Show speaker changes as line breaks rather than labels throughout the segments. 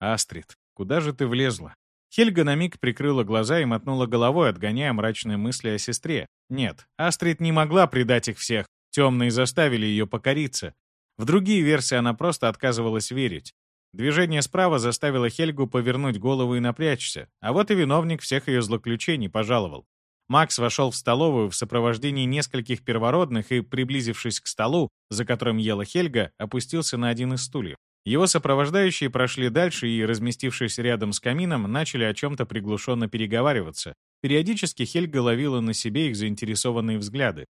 Астрид, куда же ты влезла? Хельга на миг прикрыла глаза и мотнула головой, отгоняя мрачные мысли о сестре. Нет, Астрид не могла предать их всех. Темные заставили ее покориться. В другие версии она просто отказывалась верить. Движение справа заставило Хельгу повернуть голову и напрячься, а вот и виновник всех ее злоключений пожаловал. Макс вошел в столовую в сопровождении нескольких первородных и, приблизившись к столу, за которым ела Хельга, опустился на один из стульев. Его сопровождающие прошли дальше и, разместившись рядом с камином, начали о чем-то приглушенно переговариваться. Периодически Хельга ловила на себе их заинтересованные взгляды.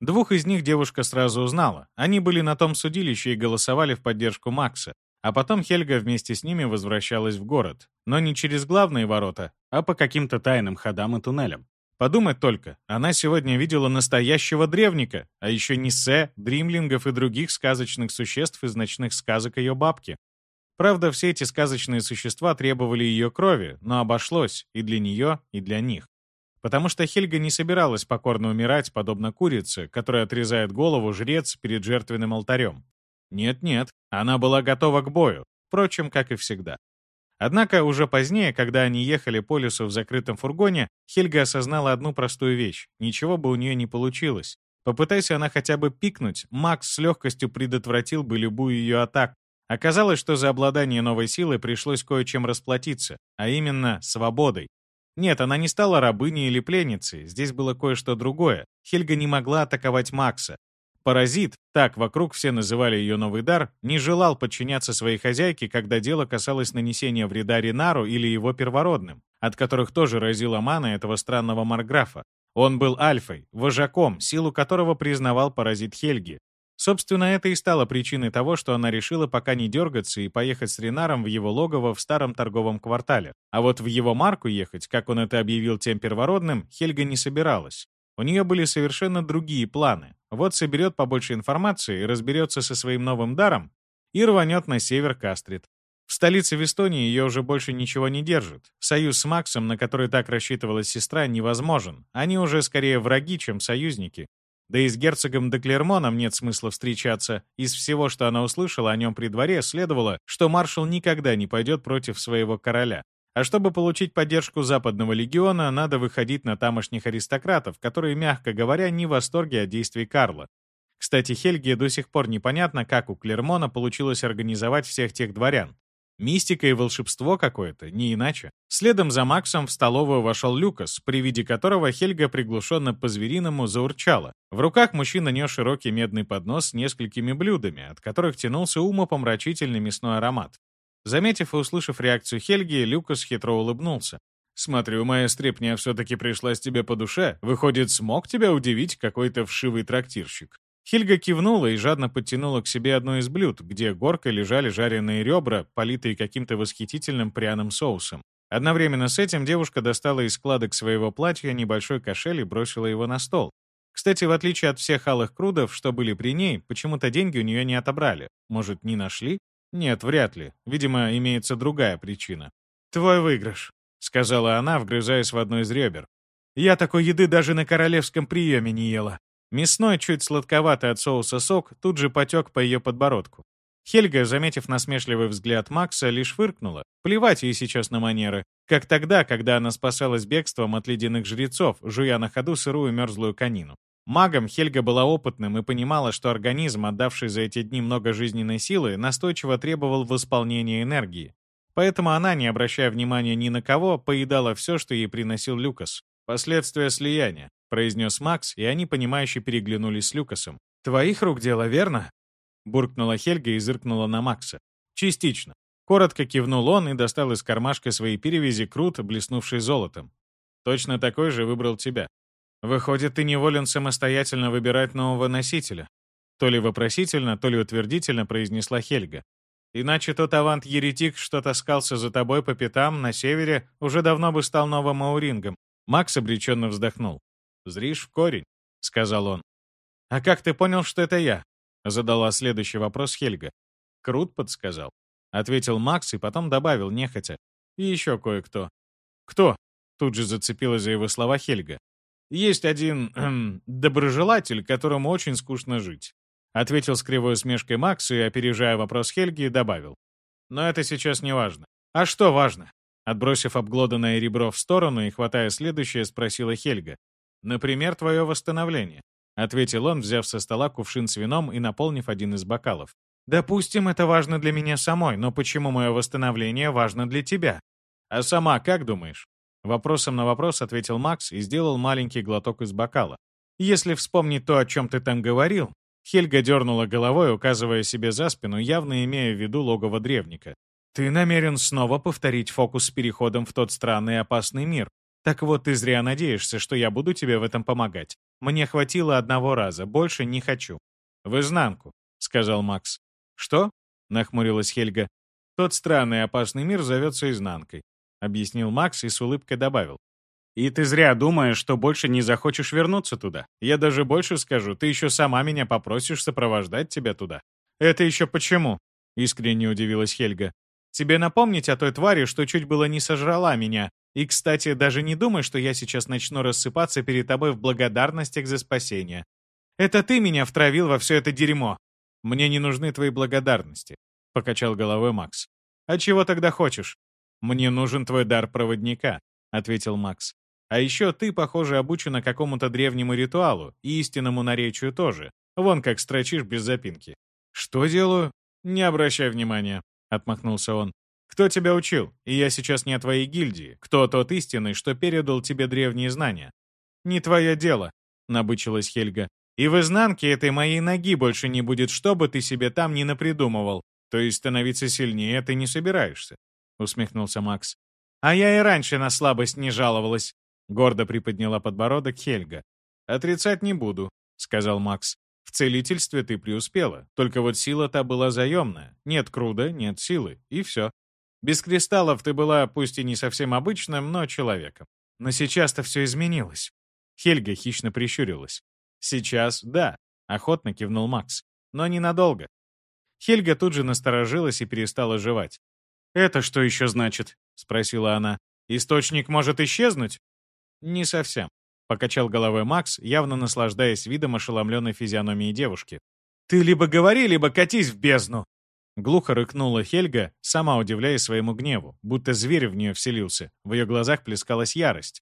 Двух из них девушка сразу узнала. Они были на том судилище и голосовали в поддержку Макса. А потом Хельга вместе с ними возвращалась в город. Но не через главные ворота, а по каким-то тайным ходам и туннелям. Подумать только, она сегодня видела настоящего древника, а еще Нисе, дримлингов и других сказочных существ из ночных сказок ее бабки. Правда, все эти сказочные существа требовали ее крови, но обошлось и для нее, и для них. Потому что Хельга не собиралась покорно умирать, подобно курице, которая отрезает голову жрец перед жертвенным алтарем. Нет-нет, она была готова к бою, впрочем, как и всегда. Однако уже позднее, когда они ехали по лесу в закрытом фургоне, Хельга осознала одну простую вещь. Ничего бы у нее не получилось. Попытайся она хотя бы пикнуть, Макс с легкостью предотвратил бы любую ее атаку. Оказалось, что за обладание новой силой пришлось кое-чем расплатиться, а именно свободой. Нет, она не стала рабыней или пленницей, здесь было кое-что другое. Хельга не могла атаковать Макса, Паразит, так вокруг все называли ее новый дар, не желал подчиняться своей хозяйке, когда дело касалось нанесения вреда Ринару или его первородным, от которых тоже разила мана этого странного Марграфа. Он был альфой, вожаком, силу которого признавал паразит Хельги. Собственно, это и стало причиной того, что она решила пока не дергаться и поехать с Ринаром в его логово в старом торговом квартале. А вот в его марку ехать, как он это объявил тем первородным, Хельга не собиралась. У нее были совершенно другие планы. Вот соберет побольше информации, разберется со своим новым даром и рванет на север Кастрит. В столице Вестонии ее уже больше ничего не держит. Союз с Максом, на который так рассчитывала сестра, невозможен. Они уже скорее враги, чем союзники. Да и с герцогом де Клермоном нет смысла встречаться. Из всего, что она услышала о нем при дворе, следовало, что маршал никогда не пойдет против своего короля. А чтобы получить поддержку Западного легиона, надо выходить на тамошних аристократов, которые, мягко говоря, не в восторге от действий Карла. Кстати, Хельге до сих пор непонятно, как у Клермона получилось организовать всех тех дворян. Мистика и волшебство какое-то, не иначе. Следом за Максом в столовую вошел Люкас, при виде которого Хельга приглушенно по-звериному заурчала. В руках мужчина нес широкий медный поднос с несколькими блюдами, от которых тянулся умопомрачительный мясной аромат. Заметив и услышав реакцию Хельги, Люкас хитро улыбнулся. «Смотрю, моя стрепня все-таки пришлась тебе по душе. Выходит, смог тебя удивить какой-то вшивый трактирщик?» Хельга кивнула и жадно подтянула к себе одно из блюд, где горкой лежали жареные ребра, политые каким-то восхитительным пряным соусом. Одновременно с этим девушка достала из складок своего платья небольшой кошель и бросила его на стол. Кстати, в отличие от всех алых крудов, что были при ней, почему-то деньги у нее не отобрали. Может, не нашли? «Нет, вряд ли. Видимо, имеется другая причина». «Твой выигрыш», — сказала она, вгрызаясь в одно из ребер. «Я такой еды даже на королевском приеме не ела». Мясной, чуть сладковатый от соуса сок, тут же потек по ее подбородку. Хельга, заметив насмешливый взгляд Макса, лишь фыркнула. Плевать ей сейчас на манеры. Как тогда, когда она спасалась бегством от ледяных жрецов, жуя на ходу сырую мерзлую конину. Магом Хельга была опытным и понимала, что организм, отдавший за эти дни много жизненной силы, настойчиво требовал восполнения энергии. Поэтому она, не обращая внимания ни на кого, поедала все, что ей приносил Люкас. «Последствия слияния», — произнес Макс, и они, понимающе переглянулись с Люкасом. «Твоих рук дело, верно?» Буркнула Хельга и зыркнула на Макса. «Частично». Коротко кивнул он и достал из кармашка своей перевязи крут, блеснувший золотом. «Точно такой же выбрал тебя. Выходит, ты неволен самостоятельно выбирать нового носителя. То ли вопросительно, то ли утвердительно произнесла Хельга. Иначе тот авант-еретик, что таскался за тобой по пятам на севере, уже давно бы стал новым аурингом. Макс обреченно вздохнул. «Зришь в корень», — сказал он. «А как ты понял, что это я?» — задала следующий вопрос Хельга. «Крут подсказал», — ответил Макс и потом добавил нехотя. «И еще кое-кто». «Кто?» — тут же зацепила за его слова Хельга. Есть один эм, доброжелатель, которому очень скучно жить. Ответил с кривой усмешкой Макс и, опережая вопрос Хельги, добавил. Но это сейчас не важно. «А что важно?» Отбросив обглоданное ребро в сторону и хватая следующее, спросила Хельга. «Например, твое восстановление», — ответил он, взяв со стола кувшин с вином и наполнив один из бокалов. «Допустим, это важно для меня самой, но почему мое восстановление важно для тебя? А сама как думаешь?» Вопросом на вопрос ответил Макс и сделал маленький глоток из бокала. «Если вспомнить то, о чем ты там говорил...» Хельга дернула головой, указывая себе за спину, явно имея в виду логово древника. «Ты намерен снова повторить фокус с переходом в тот странный и опасный мир. Так вот, ты зря надеешься, что я буду тебе в этом помогать. Мне хватило одного раза, больше не хочу». «В изнанку», — сказал Макс. «Что?» — нахмурилась Хельга. «Тот странный и опасный мир зовется изнанкой», — объяснил Макс и с улыбкой добавил. «И ты зря думаешь, что больше не захочешь вернуться туда. Я даже больше скажу, ты еще сама меня попросишь сопровождать тебя туда». «Это еще почему?» — искренне удивилась Хельга. Тебе напомнить о той твари, что чуть было не сожрала меня. И, кстати, даже не думай, что я сейчас начну рассыпаться перед тобой в благодарностях за спасение. Это ты меня втравил во все это дерьмо. Мне не нужны твои благодарности, — покачал головой Макс. А чего тогда хочешь? Мне нужен твой дар проводника, — ответил Макс. А еще ты, похоже, обучена какому-то древнему ритуалу и истинному наречию тоже. Вон как строчишь без запинки. Что делаю? Не обращай внимания. — отмахнулся он. «Кто тебя учил? И я сейчас не о твоей гильдии. Кто тот истинный, что передал тебе древние знания?» «Не твое дело», — набычилась Хельга. «И в изнанке этой моей ноги больше не будет, что бы ты себе там ни напридумывал. То есть становиться сильнее ты не собираешься», — усмехнулся Макс. «А я и раньше на слабость не жаловалась», — гордо приподняла подбородок Хельга. «Отрицать не буду», — сказал Макс. В целительстве ты преуспела, только вот сила та была заемная. Нет круда, нет силы, и все. Без кристаллов ты была, пусть и не совсем обычным, но человеком. Но сейчас-то все изменилось. Хельга хищно прищурилась. «Сейчас, да», — охотно кивнул Макс. «Но ненадолго». Хельга тут же насторожилась и перестала жевать. «Это что еще значит?» — спросила она. «Источник может исчезнуть?» «Не совсем. Покачал головой Макс, явно наслаждаясь видом ошеломленной физиономии девушки. «Ты либо говори, либо катись в бездну!» Глухо рыкнула Хельга, сама удивляясь своему гневу, будто зверь в нее вселился. В ее глазах плескалась ярость.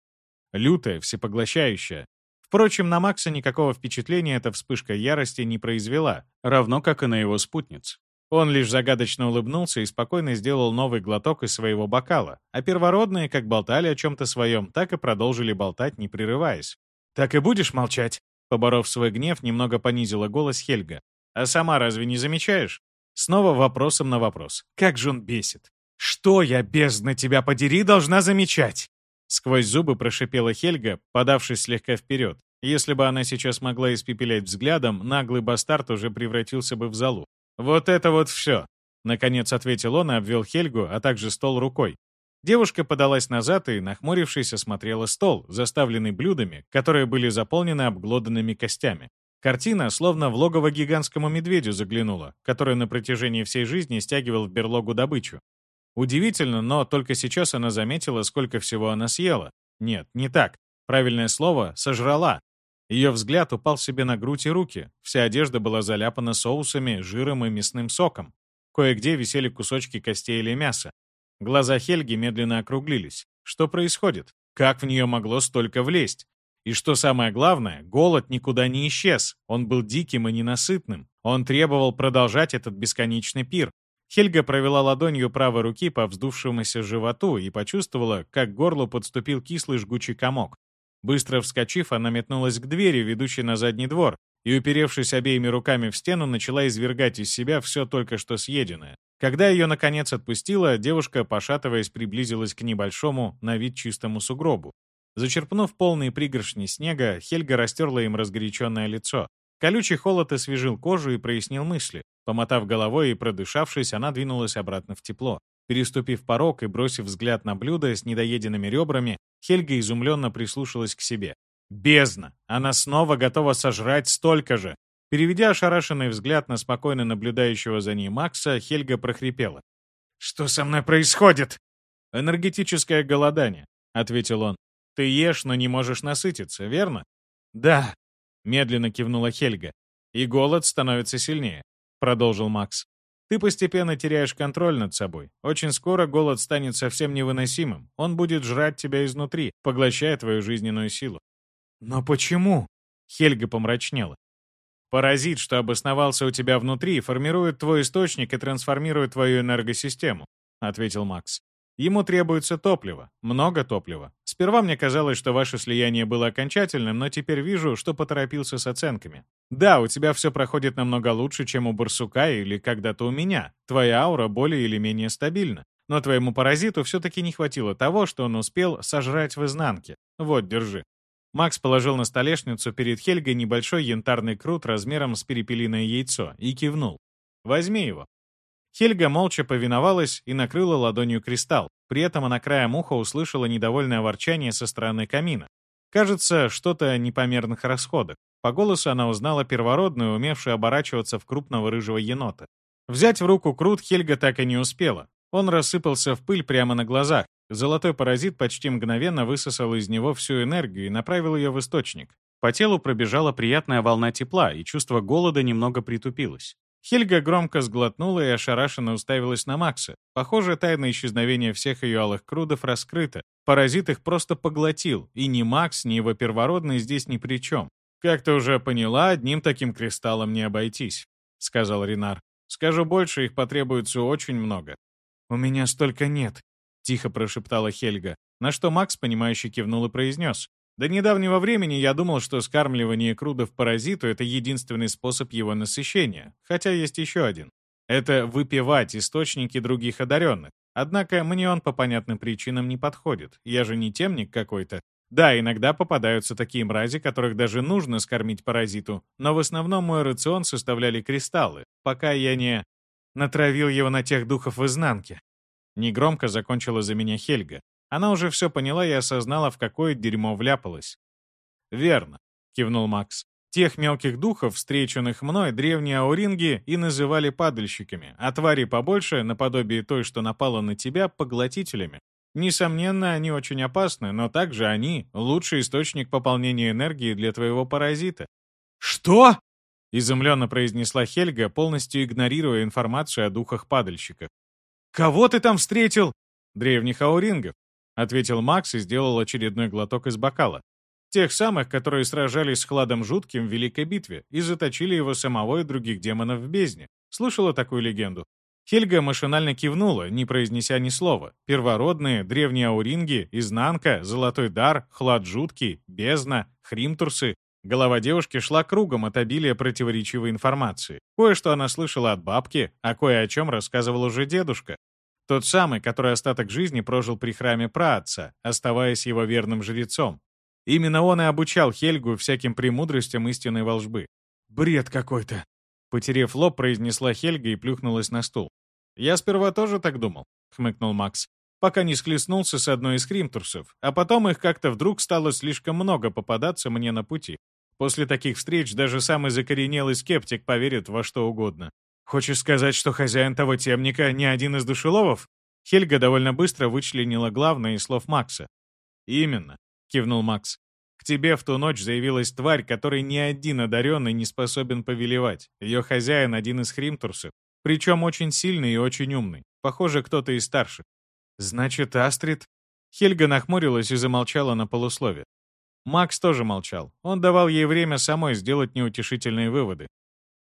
Лютая, всепоглощающая. Впрочем, на Макса никакого впечатления эта вспышка ярости не произвела, равно как и на его спутниц. Он лишь загадочно улыбнулся и спокойно сделал новый глоток из своего бокала, а первородные как болтали о чем-то своем, так и продолжили болтать, не прерываясь. «Так и будешь молчать?» Поборов свой гнев, немного понизила голос Хельга. «А сама разве не замечаешь?» Снова вопросом на вопрос. «Как же он бесит!» «Что я, бездна тебя подери, должна замечать?» Сквозь зубы прошипела Хельга, подавшись слегка вперед. Если бы она сейчас могла испепелять взглядом, наглый бастард уже превратился бы в залу. «Вот это вот все!» — наконец ответил он и обвел Хельгу, а также стол рукой. Девушка подалась назад и, нахмурившись, осмотрела стол, заставленный блюдами, которые были заполнены обглоданными костями. Картина словно в логово гигантскому медведю заглянула, который на протяжении всей жизни стягивал в берлогу добычу. Удивительно, но только сейчас она заметила, сколько всего она съела. Нет, не так. Правильное слово — сожрала. Ее взгляд упал себе на грудь и руки. Вся одежда была заляпана соусами, жиром и мясным соком. Кое-где висели кусочки костей или мяса. Глаза Хельги медленно округлились. Что происходит? Как в нее могло столько влезть? И что самое главное, голод никуда не исчез. Он был диким и ненасытным. Он требовал продолжать этот бесконечный пир. Хельга провела ладонью правой руки по вздувшемуся животу и почувствовала, как к горлу подступил кислый жгучий комок. Быстро вскочив, она метнулась к двери, ведущей на задний двор, и, уперевшись обеими руками в стену, начала извергать из себя все только что съеденное. Когда ее, наконец, отпустила, девушка, пошатываясь, приблизилась к небольшому, на вид чистому сугробу. Зачерпнув полные пригоршни снега, Хельга растерла им разгоряченное лицо. Колючий холод освежил кожу и прояснил мысли. Помотав головой и продышавшись, она двинулась обратно в тепло. Переступив порог и бросив взгляд на блюдо с недоеденными ребрами, Хельга изумленно прислушалась к себе. «Бездна! Она снова готова сожрать столько же!» Переведя ошарашенный взгляд на спокойно наблюдающего за ней Макса, Хельга прохрипела. «Что со мной происходит?» «Энергетическое голодание», — ответил он. «Ты ешь, но не можешь насытиться, верно?» «Да», — медленно кивнула Хельга. «И голод становится сильнее», — продолжил Макс. Ты постепенно теряешь контроль над собой. Очень скоро голод станет совсем невыносимым. Он будет жрать тебя изнутри, поглощая твою жизненную силу.
«Но почему?»
Хельга помрачнела. Паразит, что обосновался у тебя внутри, формирует твой источник и трансформирует твою энергосистему, ответил Макс. Ему требуется топливо, много топлива. Сперва мне казалось, что ваше слияние было окончательным, но теперь вижу, что поторопился с оценками. Да, у тебя все проходит намного лучше, чем у барсука или когда-то у меня. Твоя аура более или менее стабильна. Но твоему паразиту все-таки не хватило того, что он успел сожрать в изнанке. Вот, держи. Макс положил на столешницу перед Хельгой небольшой янтарный крут размером с перепелиное яйцо и кивнул. «Возьми его». Хельга молча повиновалась и накрыла ладонью кристалл. При этом она краем уха услышала недовольное ворчание со стороны камина. Кажется, что-то о непомерных расходах. По голосу она узнала первородную, умевшую оборачиваться в крупного рыжего енота. Взять в руку крут Хельга так и не успела. Он рассыпался в пыль прямо на глазах, Золотой паразит почти мгновенно высосал из него всю энергию и направил ее в источник. По телу пробежала приятная волна тепла, и чувство голода немного притупилось. Хельга громко сглотнула и ошарашенно уставилась на Макса. Похоже, тайна исчезновения всех ее алых крудов раскрыта. Паразит их просто поглотил, и ни Макс, ни его первородный здесь ни при чем. «Как ты уже поняла, одним таким кристаллом не обойтись», — сказал Ренар. «Скажу больше, их потребуется очень много».
«У меня столько нет», Тихо прошептала Хельга, на что Макс, понимающе кивнул и произнес.
До недавнего времени я думал, что скармливание крудов паразиту — это единственный способ его насыщения, хотя есть еще один. Это выпивать источники других одаренных. Однако мне он по понятным причинам не подходит. Я же не темник какой-то. Да, иногда попадаются такие мрази, которых даже нужно скормить паразиту, но в основном мой рацион составляли кристаллы, пока я не натравил его на тех духов в изнанке. Негромко закончила за меня Хельга. Она уже все поняла и осознала, в какое дерьмо вляпалась. «Верно», — кивнул Макс. «Тех мелких духов, встреченных мной, древние ауринги и называли падальщиками, а твари побольше, наподобие той, что напала на тебя, поглотителями. Несомненно, они очень опасны, но также они — лучший источник пополнения энергии для твоего паразита».
«Что?»
— изумленно произнесла Хельга, полностью игнорируя информацию о духах-падальщиках.
«Кого ты там встретил?»
«Древних аурингов», — ответил Макс и сделал очередной глоток из бокала. «Тех самых, которые сражались с Хладом Жутким в Великой битве и заточили его самого и других демонов в бездне. Слышала такую легенду?» Хельга машинально кивнула, не произнеся ни слова. Первородные, древние ауринги, изнанка, золотой дар, хлад жуткий, бездна, хримтурсы. Голова девушки шла кругом от обилия противоречивой информации. Кое-что она слышала от бабки, а кое о чем рассказывал уже дедушка. Тот самый, который остаток жизни прожил при храме праотца, оставаясь его верным жрецом. Именно он и обучал Хельгу всяким премудростям истинной волжбы.
«Бред какой-то!»
Потерев лоб, произнесла Хельга и плюхнулась на стул. «Я сперва тоже так думал», — хмыкнул Макс, пока не схлестнулся с одной из хримтурсов, а потом их как-то вдруг стало слишком много попадаться мне на пути. После таких встреч даже самый закоренелый скептик поверит во что угодно. Хочешь сказать, что хозяин того темника не один из душеловов? Хельга довольно быстро вычленила главное из слов Макса. «Именно», — кивнул Макс. «К тебе в ту ночь заявилась тварь, которой ни один одаренный не способен повелевать. Ее хозяин — один из хримтурсов, причем очень сильный и очень умный. Похоже, кто-то из старших». «Значит, Астрид?» Хельга нахмурилась и замолчала на полуслове. Макс тоже молчал. Он давал ей время самой сделать неутешительные выводы.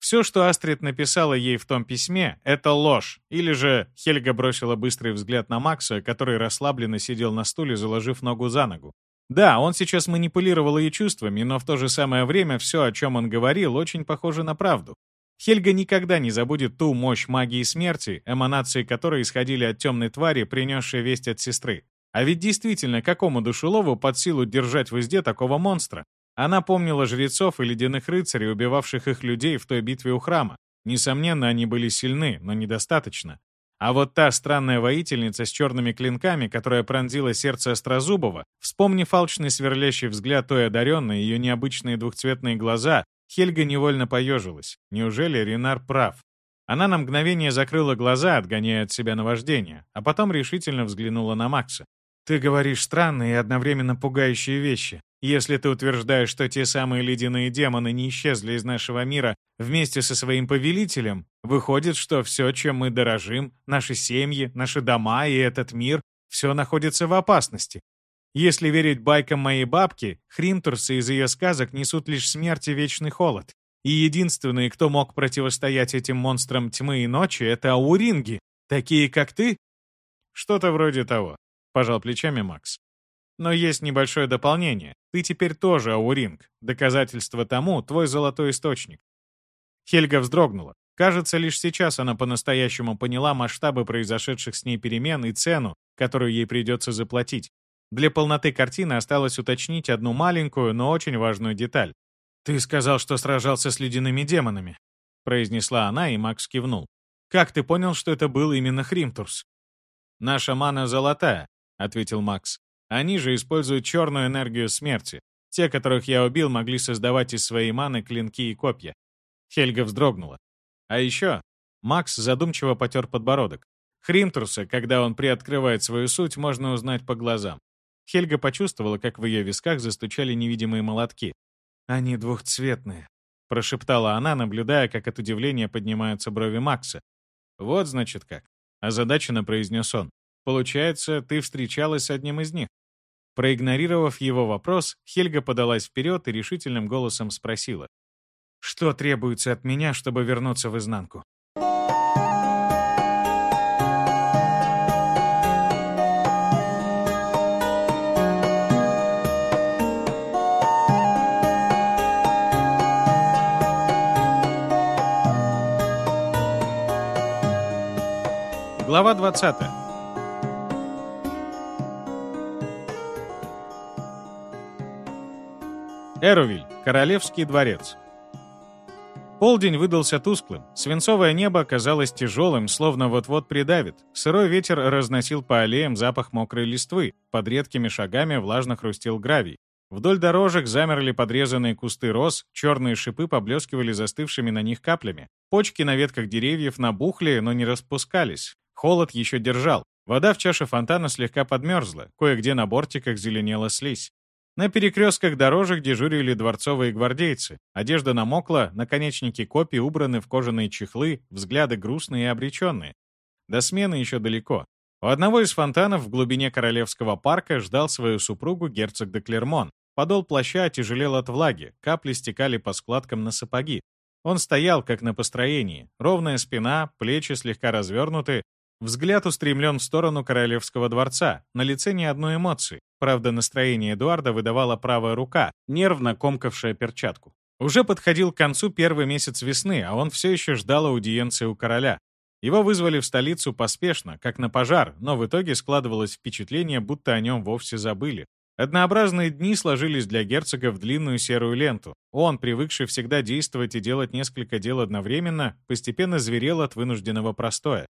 Все, что Астрид написала ей в том письме, это ложь. Или же Хельга бросила быстрый взгляд на Макса, который расслабленно сидел на стуле, заложив ногу за ногу. Да, он сейчас манипулировал ее чувствами, но в то же самое время все, о чем он говорил, очень похоже на правду. Хельга никогда не забудет ту мощь магии смерти, эманации которой исходили от темной твари, принесшей весть от сестры. А ведь действительно, какому душелову под силу держать в узде такого монстра? Она помнила жрецов и ледяных рыцарей, убивавших их людей в той битве у храма. Несомненно, они были сильны, но недостаточно. А вот та странная воительница с черными клинками, которая пронзила сердце Острозубова, вспомнив алчный сверлящий взгляд той одаренной, ее необычные двухцветные глаза, Хельга невольно поежилась. Неужели Ренар прав? Она на мгновение закрыла глаза, отгоняя от себя наваждение, а потом решительно взглянула на Макса.
«Ты говоришь странные и одновременно пугающие вещи.
Если ты утверждаешь, что те самые ледяные демоны не исчезли из нашего мира вместе со своим повелителем, выходит, что все, чем мы дорожим, наши семьи, наши дома и этот мир, все находится в опасности. Если верить байкам моей бабки, хримтурсы из ее сказок несут лишь смерть и вечный холод. И единственные, кто мог противостоять этим монстрам тьмы и ночи, это ауринги, такие как ты. Что-то вроде того, пожал плечами Макс. Но есть небольшое дополнение. Ты теперь тоже ауринг. Доказательство тому — твой золотой источник. Хельга вздрогнула. Кажется, лишь сейчас она по-настоящему поняла масштабы произошедших с ней перемен и цену, которую ей придется заплатить. Для полноты картины осталось уточнить одну маленькую, но очень важную деталь. «Ты сказал, что сражался с ледяными демонами», — произнесла она, и Макс кивнул. «Как ты понял, что это был именно Хримтурс?» «Наша мана золотая», — ответил Макс. Они же используют черную энергию смерти. Те, которых я убил, могли создавать из своей маны клинки и копья. Хельга вздрогнула. А еще Макс задумчиво потер подбородок. Хримтруса, когда он приоткрывает свою суть, можно узнать по глазам. Хельга почувствовала, как в ее висках застучали невидимые молотки. «Они двухцветные», — прошептала она, наблюдая, как от удивления поднимаются брови Макса. «Вот, значит, как», — озадаченно произнес он. «Получается, ты встречалась с одним из них?» Проигнорировав его вопрос, Хельга подалась вперед и решительным голосом спросила. «Что требуется от меня, чтобы вернуться в изнанку?» Глава 20. Эрувиль, Королевский дворец. Полдень выдался тусклым. Свинцовое небо оказалось тяжелым, словно вот-вот придавит. Сырой ветер разносил по аллеям запах мокрой листвы. Под редкими шагами влажно хрустел гравий. Вдоль дорожек замерли подрезанные кусты роз, черные шипы поблескивали застывшими на них каплями. Почки на ветках деревьев набухли, но не распускались. Холод еще держал. Вода в чаше фонтана слегка подмерзла, кое-где на бортиках зеленела слизь. На перекрестках дорожек дежурили дворцовые гвардейцы. Одежда намокла, наконечники копий убраны в кожаные чехлы, взгляды грустные и обреченные. До смены еще далеко. У одного из фонтанов в глубине Королевского парка ждал свою супругу герцог де Клермон. Подол плаща тяжелел от влаги, капли стекали по складкам на сапоги. Он стоял, как на построении. Ровная спина, плечи слегка развернуты, Взгляд устремлен в сторону королевского дворца, на лице ни одной эмоции. Правда, настроение Эдуарда выдавала правая рука, нервно комкавшая перчатку. Уже подходил к концу первый месяц весны, а он все еще ждал аудиенции у короля. Его вызвали в столицу поспешно, как на пожар, но в итоге складывалось впечатление, будто о нем вовсе забыли. Однообразные дни сложились для герцога в длинную серую ленту. Он, привыкший всегда действовать и делать несколько дел одновременно, постепенно зверел от вынужденного простоя.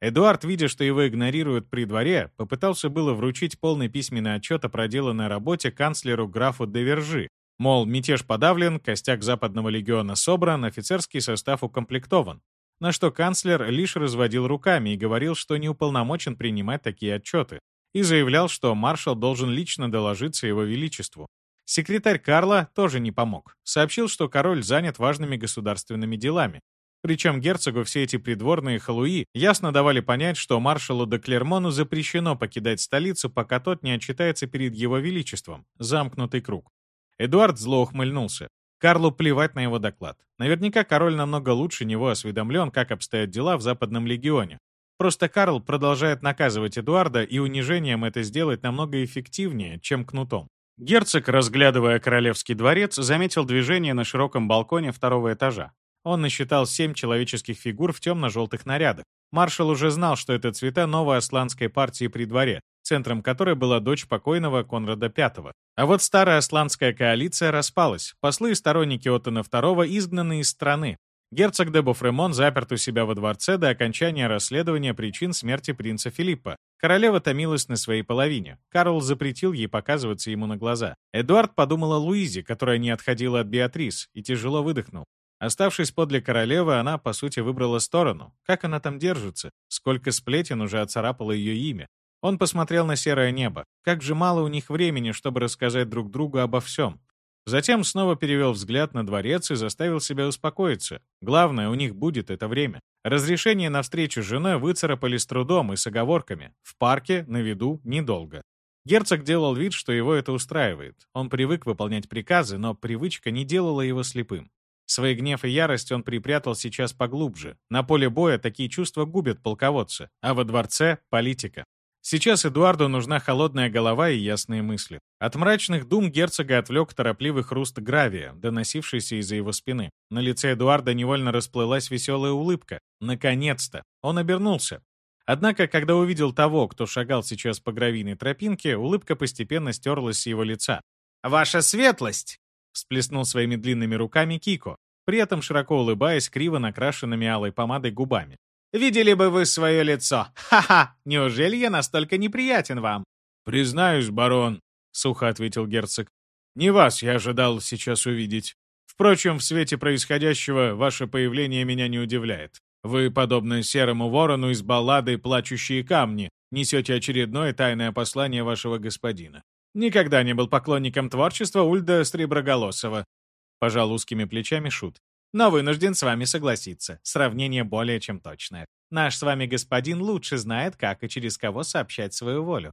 Эдуард, видя, что его игнорируют при дворе, попытался было вручить полный письменный отчет о проделанной работе канцлеру графу де Вержи. Мол, мятеж подавлен, костяк Западного легиона собран, офицерский состав укомплектован. На что канцлер лишь разводил руками и говорил, что не уполномочен принимать такие отчеты, и заявлял, что маршал должен лично доложиться его величеству. Секретарь Карла тоже не помог. Сообщил, что король занят важными государственными делами, причем герцогу все эти придворные халуи ясно давали понять, что маршалу де Клермону запрещено покидать столицу, пока тот не отчитается перед его величеством. Замкнутый круг. Эдуард зло ухмыльнулся. Карлу плевать на его доклад. Наверняка король намного лучше него осведомлен, как обстоят дела в Западном легионе. Просто Карл продолжает наказывать Эдуарда, и унижением это сделать намного эффективнее, чем кнутом. Герцог, разглядывая королевский дворец, заметил движение на широком балконе второго этажа. Он насчитал семь человеческих фигур в темно-желтых нарядах. Маршал уже знал, что это цвета новой асланской партии при дворе, центром которой была дочь покойного Конрада V. А вот старая асланская коалиция распалась, послы и сторонники Оттона II изгнаны из страны. Герцог де Буфремон заперт у себя во дворце до окончания расследования причин смерти принца Филиппа. Королева томилась на своей половине. Карл запретил ей показываться ему на глаза. Эдуард подумал о Луизе, которая не отходила от Беатрис, и тяжело выдохнул. Оставшись подле королевы, она, по сути, выбрала сторону. Как она там держится? Сколько сплетен уже оцарапало ее имя? Он посмотрел на серое небо. Как же мало у них времени, чтобы рассказать друг другу обо всем. Затем снова перевел взгляд на дворец и заставил себя успокоиться. Главное, у них будет это время. Разрешение на встречу с женой выцарапали с трудом и с оговорками. В парке, на виду, недолго. Герцог делал вид, что его это устраивает. Он привык выполнять приказы, но привычка не делала его слепым. Свой гнев и ярость он припрятал сейчас поглубже. На поле боя такие чувства губят полководца, а во дворце — политика. Сейчас Эдуарду нужна холодная голова и ясные мысли. От мрачных дум герцога отвлек торопливый хруст гравия, доносившийся из-за его спины. На лице Эдуарда невольно расплылась веселая улыбка. Наконец-то! Он обернулся. Однако, когда увидел того, кто шагал сейчас по гравийной тропинке, улыбка постепенно стерлась с его лица. «Ваша светлость!» — всплеснул своими длинными руками Кико, при этом широко улыбаясь криво накрашенными алой помадой губами. Видели бы вы свое лицо. Ха-ха! Неужели я настолько неприятен вам?»
«Признаюсь, барон», — сухо ответил герцог. «Не вас я ожидал сейчас увидеть. Впрочем, в свете происходящего ваше появление меня не удивляет. Вы, подобно серому ворону из баллады «Плачущие камни», несете очередное тайное послание вашего господина. Никогда не был поклонником творчества Ульда Стреброголосова. Пожал узкими плечами Шут. Но вынужден с вами согласиться. Сравнение более чем точное. Наш с вами господин лучше знает, как и через кого сообщать свою волю.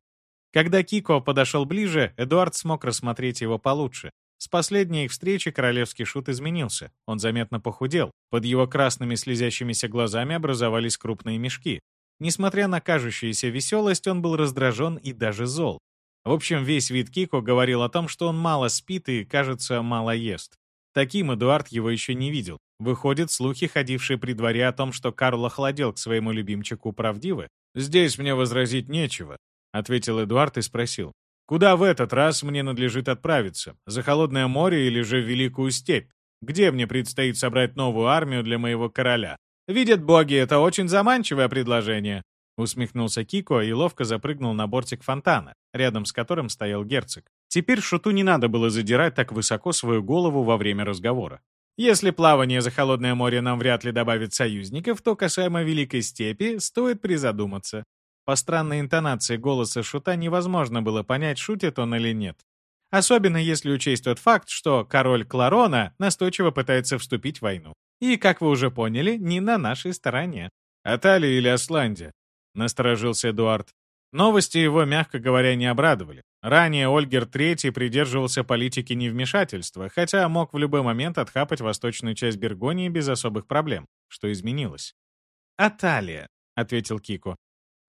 Когда Кико подошел ближе, Эдуард смог рассмотреть его получше. С последней их встречи королевский шут изменился. Он заметно похудел. Под его красными слезящимися глазами образовались крупные мешки. Несмотря на кажущуюся веселость, он был раздражен и даже зол. В общем, весь вид Кико говорил о том, что он мало спит и, кажется, мало ест. Таким Эдуард его еще не видел. Выходит, слухи, ходившие при дворе о том, что Карл охладел к своему любимчику, правдивы? «Здесь мне возразить нечего», — ответил Эдуард и спросил. «Куда в этот раз мне надлежит отправиться? За Холодное море или же в Великую степь? Где мне предстоит собрать новую армию для моего короля? Видят боги, это очень заманчивое предложение», — усмехнулся Кико и ловко запрыгнул на бортик фонтана, рядом с которым стоял герцог. Теперь Шуту не надо было задирать так высоко свою голову во время разговора. Если плавание за холодное море нам вряд ли добавит союзников, то касаемо Великой Степи стоит призадуматься. По странной интонации голоса Шута невозможно было понять, шутит он или нет. Особенно если учесть тот факт, что король Кларона настойчиво пытается вступить в войну. И, как вы уже поняли, не на нашей стороне.
«Аталия или Асландия?» — насторожился Эдуард. Новости его, мягко говоря, не обрадовали. Ранее Ольгер III придерживался политики невмешательства, хотя мог в любой момент отхапать восточную часть Бергонии без особых проблем. Что изменилось? «Аталия», — ответил Кико.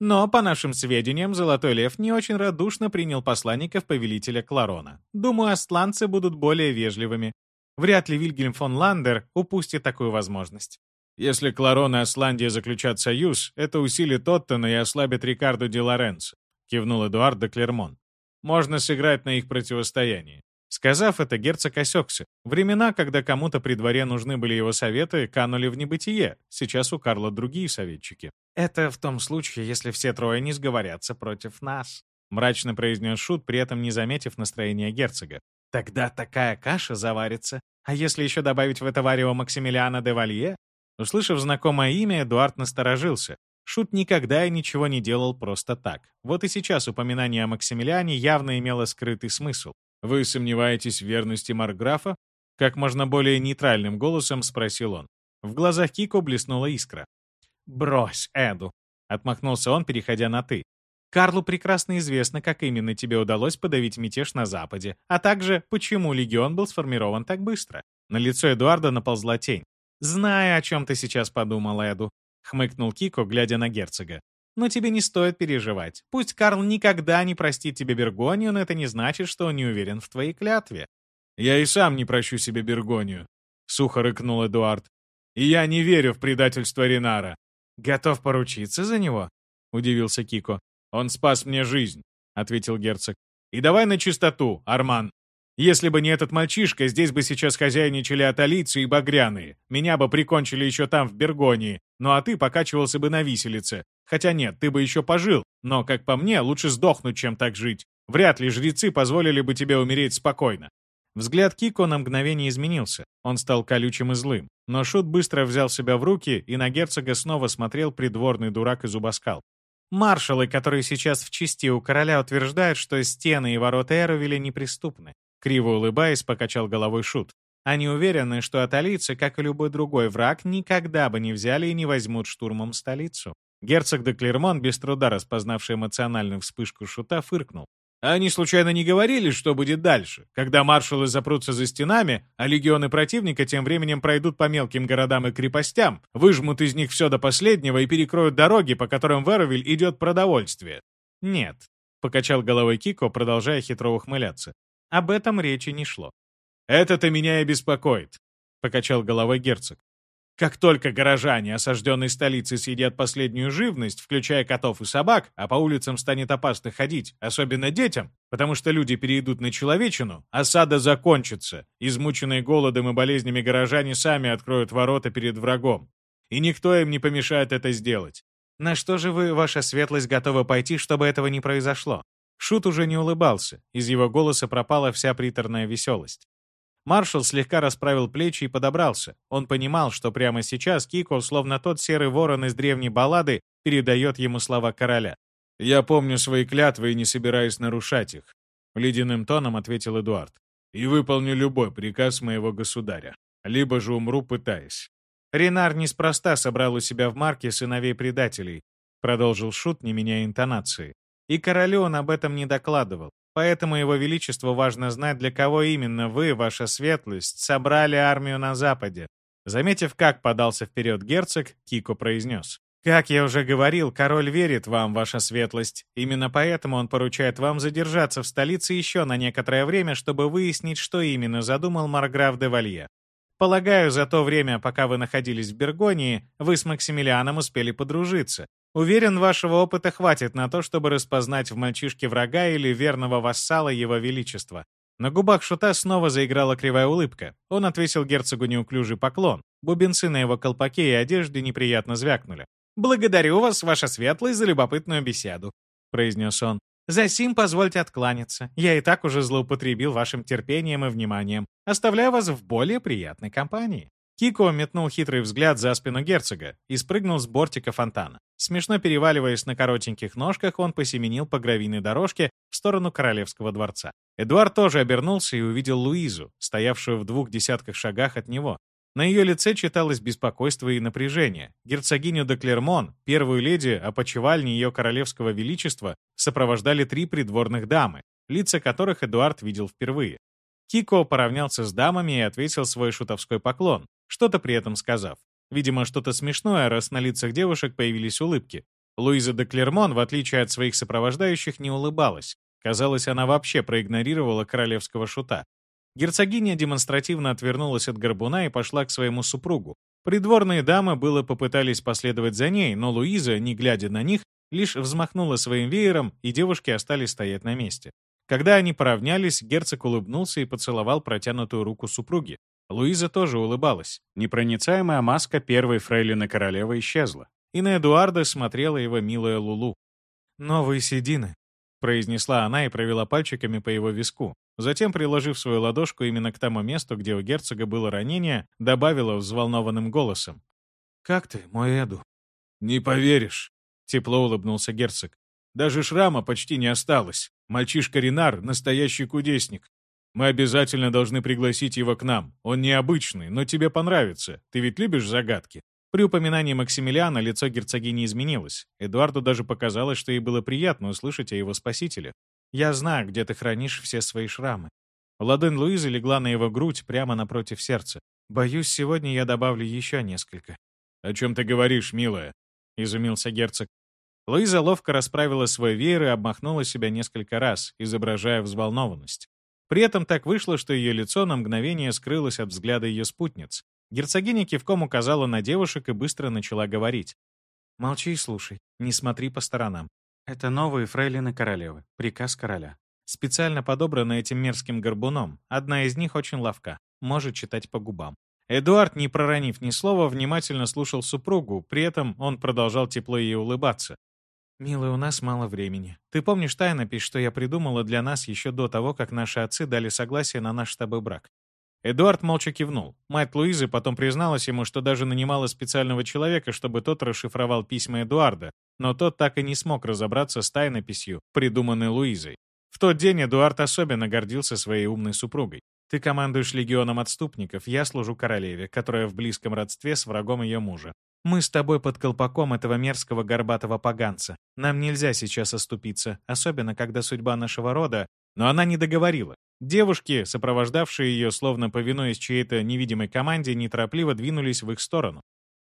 «Но, по нашим сведениям, Золотой Лев не очень радушно принял посланников повелителя Кларона. Думаю, астланцы будут более вежливыми. Вряд ли Вильгельм фон Ландер упустит такую возможность.
Если Кларон и Асландия заключат союз, это усилит Оттона и ослабит Рикардо Ди Лоренцо», — кивнул Эдуард де Клермон. «Можно сыграть на их противостоянии».
Сказав это, герцог осекся. Времена, когда кому-то при дворе нужны были его советы, канули в небытие. Сейчас у Карла другие советчики. «Это в том случае, если все трое не сговорятся против нас», — мрачно произнес Шут, при этом не заметив настроения герцога. «Тогда такая каша заварится. А если еще добавить в это варево Максимилиана де Валье, Услышав знакомое имя, Эдуард насторожился. Шут никогда и ничего не делал просто так. Вот и сейчас упоминание о Максимилиане явно имело скрытый смысл.
«Вы сомневаетесь в верности Маркграфа?»
Как можно более нейтральным голосом спросил он. В глазах Кико блеснула искра. «Брось, Эду!» — отмахнулся он, переходя на «ты». «Карлу прекрасно известно, как именно тебе удалось подавить мятеж на Западе, а также, почему легион был сформирован так быстро». На лицо Эдуарда наползла тень. «Знаю, о чем ты сейчас подумал, Эду», — хмыкнул Кико, глядя на герцога. «Но тебе не стоит переживать. Пусть Карл никогда не простит тебе Бергонию, но это не значит, что он не уверен в твоей клятве».
«Я и сам не прощу себе Бергонию», — сухо рыкнул Эдуард. «И я не верю в предательство Ринара».
«Готов поручиться за него?» — удивился Кико.
«Он спас мне жизнь», — ответил герцог. «И давай на чистоту, Арман. Если бы не этот мальчишка, здесь бы сейчас хозяйничали аталийцы и багряные. Меня бы прикончили еще там, в Бергонии. Ну а ты покачивался бы на виселице. Хотя нет, ты бы еще пожил. Но, как по мне, лучше сдохнуть, чем так жить. Вряд ли жрецы позволили бы тебе умереть спокойно.
Взгляд Кико на мгновение изменился. Он стал колючим и злым. Но Шут быстро взял себя в руки, и на герцога снова смотрел придворный дурак и зубоскал. Маршалы, которые сейчас в части у короля, утверждают, что стены и ворота Эровиля неприступны. Криво улыбаясь, покачал головой Шут. Они уверены, что аталийцы, как и любой другой враг, никогда бы не взяли и не возьмут штурмом столицу. Герцог де Клермон, без труда распознавший эмоциональную вспышку Шута, фыркнул. Они случайно не говорили, что будет дальше, когда маршалы запрутся за стенами, а легионы противника тем временем пройдут по мелким городам и крепостям, выжмут из них все до последнего и перекроют дороги, по которым в Эровиль идет продовольствие? Нет, — покачал головой Кико, продолжая хитро ухмыляться. Об этом речи не шло. «Это-то меня и беспокоит», — покачал головой герцог. Как только горожане осажденной столицы съедят последнюю живность, включая котов и собак, а по улицам станет опасно ходить, особенно детям, потому что люди перейдут на человечину, осада закончится. Измученные голодом и болезнями горожане сами откроют ворота перед врагом. И никто им не помешает это сделать. На что же вы, ваша светлость, готовы пойти, чтобы этого не произошло? Шут уже не улыбался, из его голоса пропала вся приторная веселость. Маршал слегка расправил плечи и подобрался. Он понимал, что прямо сейчас Кико, словно тот серый ворон из древней баллады, передает ему слова короля. «Я помню свои клятвы и не собираюсь нарушать их», — ледяным тоном ответил Эдуард. «И выполню любой приказ моего государя. Либо же умру, пытаясь». «Ренар неспроста собрал у себя в марке сыновей предателей», — продолжил Шут, не меняя интонации. «И королю он об этом не докладывал. Поэтому его величеству важно знать, для кого именно вы, ваша светлость, собрали армию на Западе. Заметив, как подался вперед герцог, Кико произнес. «Как я уже говорил, король верит вам, ваша светлость. Именно поэтому он поручает вам задержаться в столице еще на некоторое время, чтобы выяснить, что именно задумал Марграф де Валье. Полагаю, за то время, пока вы находились в Бергонии, вы с Максимилианом успели подружиться. Уверен, вашего опыта хватит на то, чтобы распознать в мальчишке врага или верного вассала его величества. На губах Шута снова заиграла кривая улыбка. Он отвесил герцогу неуклюжий поклон. Бубенцы на его колпаке и одежде неприятно звякнули. «Благодарю вас, ваша светлость, за любопытную беседу», — произнес он. «За сим позвольте откланяться. Я и так уже злоупотребил вашим терпением и вниманием. Оставляю вас в более приятной компании». Кико метнул хитрый взгляд за спину герцога и спрыгнул с бортика фонтана. Смешно переваливаясь на коротеньких ножках, он посеменил по гравийной дорожке в сторону королевского дворца. Эдуард тоже обернулся и увидел Луизу, стоявшую в двух десятках шагах от него. На ее лице читалось беспокойство и напряжение. Герцогиню де Клермон, первую леди опочивальни ее королевского величества, сопровождали три придворных дамы, лица которых Эдуард видел впервые. Кико поравнялся с дамами и ответил свой шутовской поклон, что-то при этом сказав. Видимо, что-то смешное, раз на лицах девушек появились улыбки. Луиза де Клермон, в отличие от своих сопровождающих, не улыбалась. Казалось, она вообще проигнорировала королевского шута. Герцогиня демонстративно отвернулась от горбуна и пошла к своему супругу. Придворные дамы было попытались последовать за ней, но Луиза, не глядя на них, лишь взмахнула своим веером, и девушки остались стоять на месте. Когда они поравнялись, герцог улыбнулся и поцеловал протянутую руку супруги. Луиза тоже улыбалась. Непроницаемая маска первой фрейлины королевы исчезла. И на Эдуарда смотрела его милая Лулу. «Новые седины», — произнесла она и провела пальчиками по его виску. Затем, приложив свою ладошку именно к тому месту, где у герцога было ранение, добавила взволнованным голосом. «Как ты, мой Эду?» «Не поверишь», — тепло улыбнулся герцог. «Даже шрама почти не осталось. Мальчишка Ренар — настоящий кудесник. Мы обязательно должны пригласить его к нам. Он необычный, но тебе понравится. Ты ведь любишь загадки?» При упоминании Максимилиана лицо герцогини изменилось. Эдуарду даже показалось, что ей было приятно услышать о его спасителе. «Я знаю, где ты хранишь все свои шрамы». Ладонь Луизы легла на его грудь прямо напротив сердца. «Боюсь, сегодня я добавлю еще несколько». «О чем ты говоришь, милая?» — изумился герцог. Луиза ловко расправила свой веер и обмахнула себя несколько раз, изображая взволнованность. При этом так вышло, что ее лицо на мгновение скрылось от взгляда ее спутниц. Герцогиня кивком указала на девушек и быстро начала говорить. «Молчи и слушай, не смотри по сторонам. Это новые фрейлины королевы, приказ короля. Специально подобраны этим мерзким горбуном. Одна из них очень ловка, может читать по губам. Эдуард, не проронив ни слова, внимательно слушал супругу, при этом он продолжал тепло ей улыбаться. «Милый, у нас мало времени. Ты помнишь тайнопись, что я придумала для нас еще до того, как наши отцы дали согласие на наш с тобой брак?» Эдуард молча кивнул. Мать Луизы потом призналась ему, что даже нанимала специального человека, чтобы тот расшифровал письма Эдуарда, но тот так и не смог разобраться с тайнописью, придуманной Луизой. В тот день Эдуард особенно гордился своей умной супругой. «Ты командуешь легионом отступников, я служу королеве, которая в близком родстве с врагом ее мужа. Мы с тобой под колпаком этого мерзкого горбатого поганца. Нам нельзя сейчас оступиться, особенно когда судьба нашего рода...» Но она не договорила. Девушки, сопровождавшие ее, словно повинуясь чьей-то невидимой команде, неторопливо двинулись в их сторону.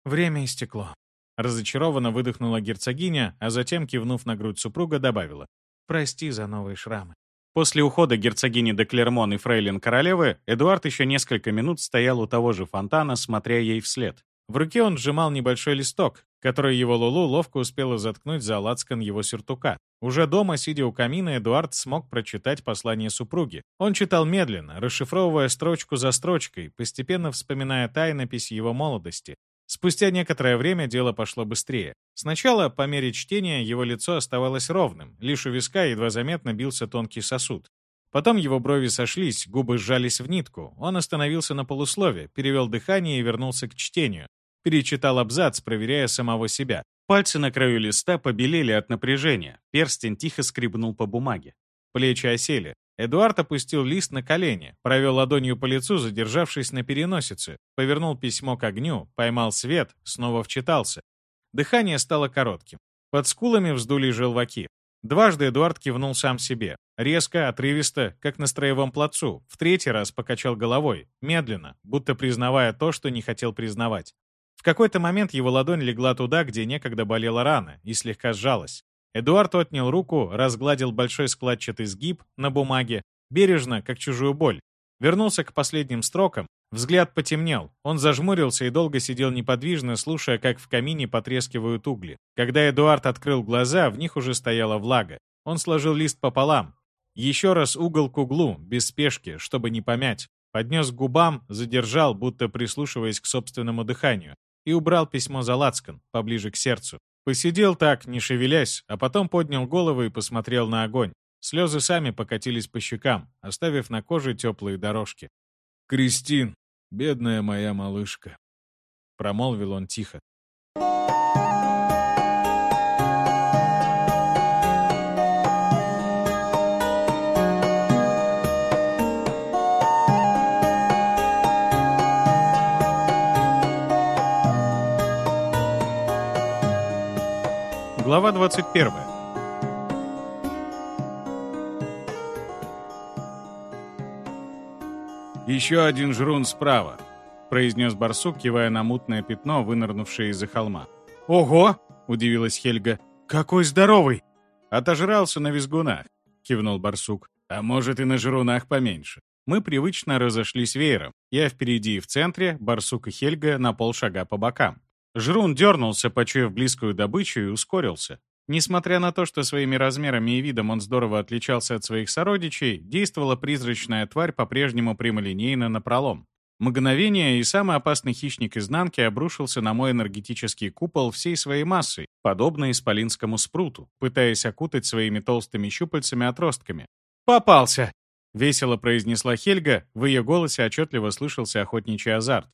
«Время истекло». Разочарованно выдохнула герцогиня, а затем, кивнув на грудь супруга, добавила. «Прости за новые шрамы». После ухода герцогини де Клермон и фрейлин королевы, Эдуард еще несколько минут стоял у того же фонтана, смотря ей вслед. В руке он сжимал небольшой листок, который его Лулу ловко успела заткнуть за лацкан его сюртука. Уже дома, сидя у камина, Эдуард смог прочитать послание супруги. Он читал медленно, расшифровывая строчку за строчкой, постепенно вспоминая тайнопись его молодости. Спустя некоторое время дело пошло быстрее. Сначала, по мере чтения, его лицо оставалось ровным, лишь у виска едва заметно бился тонкий сосуд. Потом его брови сошлись, губы сжались в нитку. Он остановился на полуслове, перевел дыхание и вернулся к чтению. Перечитал абзац, проверяя самого себя. Пальцы на краю листа побелели от напряжения. Перстень тихо скребнул по бумаге. Плечи осели. Эдуард опустил лист на колени, провел ладонью по лицу, задержавшись на переносице, повернул письмо к огню, поймал свет, снова вчитался. Дыхание стало коротким. Под скулами вздули желваки. Дважды Эдуард кивнул сам себе. Резко, отрывисто, как на строевом плацу. В третий раз покачал головой, медленно, будто признавая то, что не хотел признавать. В какой-то момент его ладонь легла туда, где некогда болела рана, и слегка сжалась. Эдуард отнял руку, разгладил большой складчатый сгиб на бумаге, бережно, как чужую боль. Вернулся к последним строкам, взгляд потемнел. Он зажмурился и долго сидел неподвижно, слушая, как в камине потрескивают угли. Когда Эдуард открыл глаза, в них уже стояла влага. Он сложил лист пополам. Еще раз угол к углу, без спешки, чтобы не помять. Поднес к губам, задержал, будто прислушиваясь к собственному дыханию и убрал письмо за лацкан, поближе к сердцу. Посидел так, не шевелясь, а потом поднял голову и посмотрел на огонь. Слезы сами покатились по щекам, оставив на коже теплые дорожки. «Кристин, бедная моя малышка», — промолвил он тихо. Глава 21. «Еще один жрун справа», — произнес барсук, кивая на мутное пятно, вынырнувшее из-за холма.
«Ого!» — удивилась Хельга. «Какой здоровый!»
«Отожрался на визгунах», — кивнул барсук. «А может, и на жрунах поменьше». Мы привычно разошлись веером. Я впереди и в центре, барсук и Хельга на полшага по бокам. Жрун дернулся, почуяв близкую добычу, и ускорился. Несмотря на то, что своими размерами и видом он здорово отличался от своих сородичей, действовала призрачная тварь по-прежнему прямолинейно напролом. Мгновение, и самый опасный хищник изнанки обрушился на мой энергетический купол всей своей массой, подобно исполинскому спруту, пытаясь окутать своими толстыми щупальцами отростками. «Попался!» — весело произнесла Хельга, в ее голосе отчетливо слышался охотничий азарт.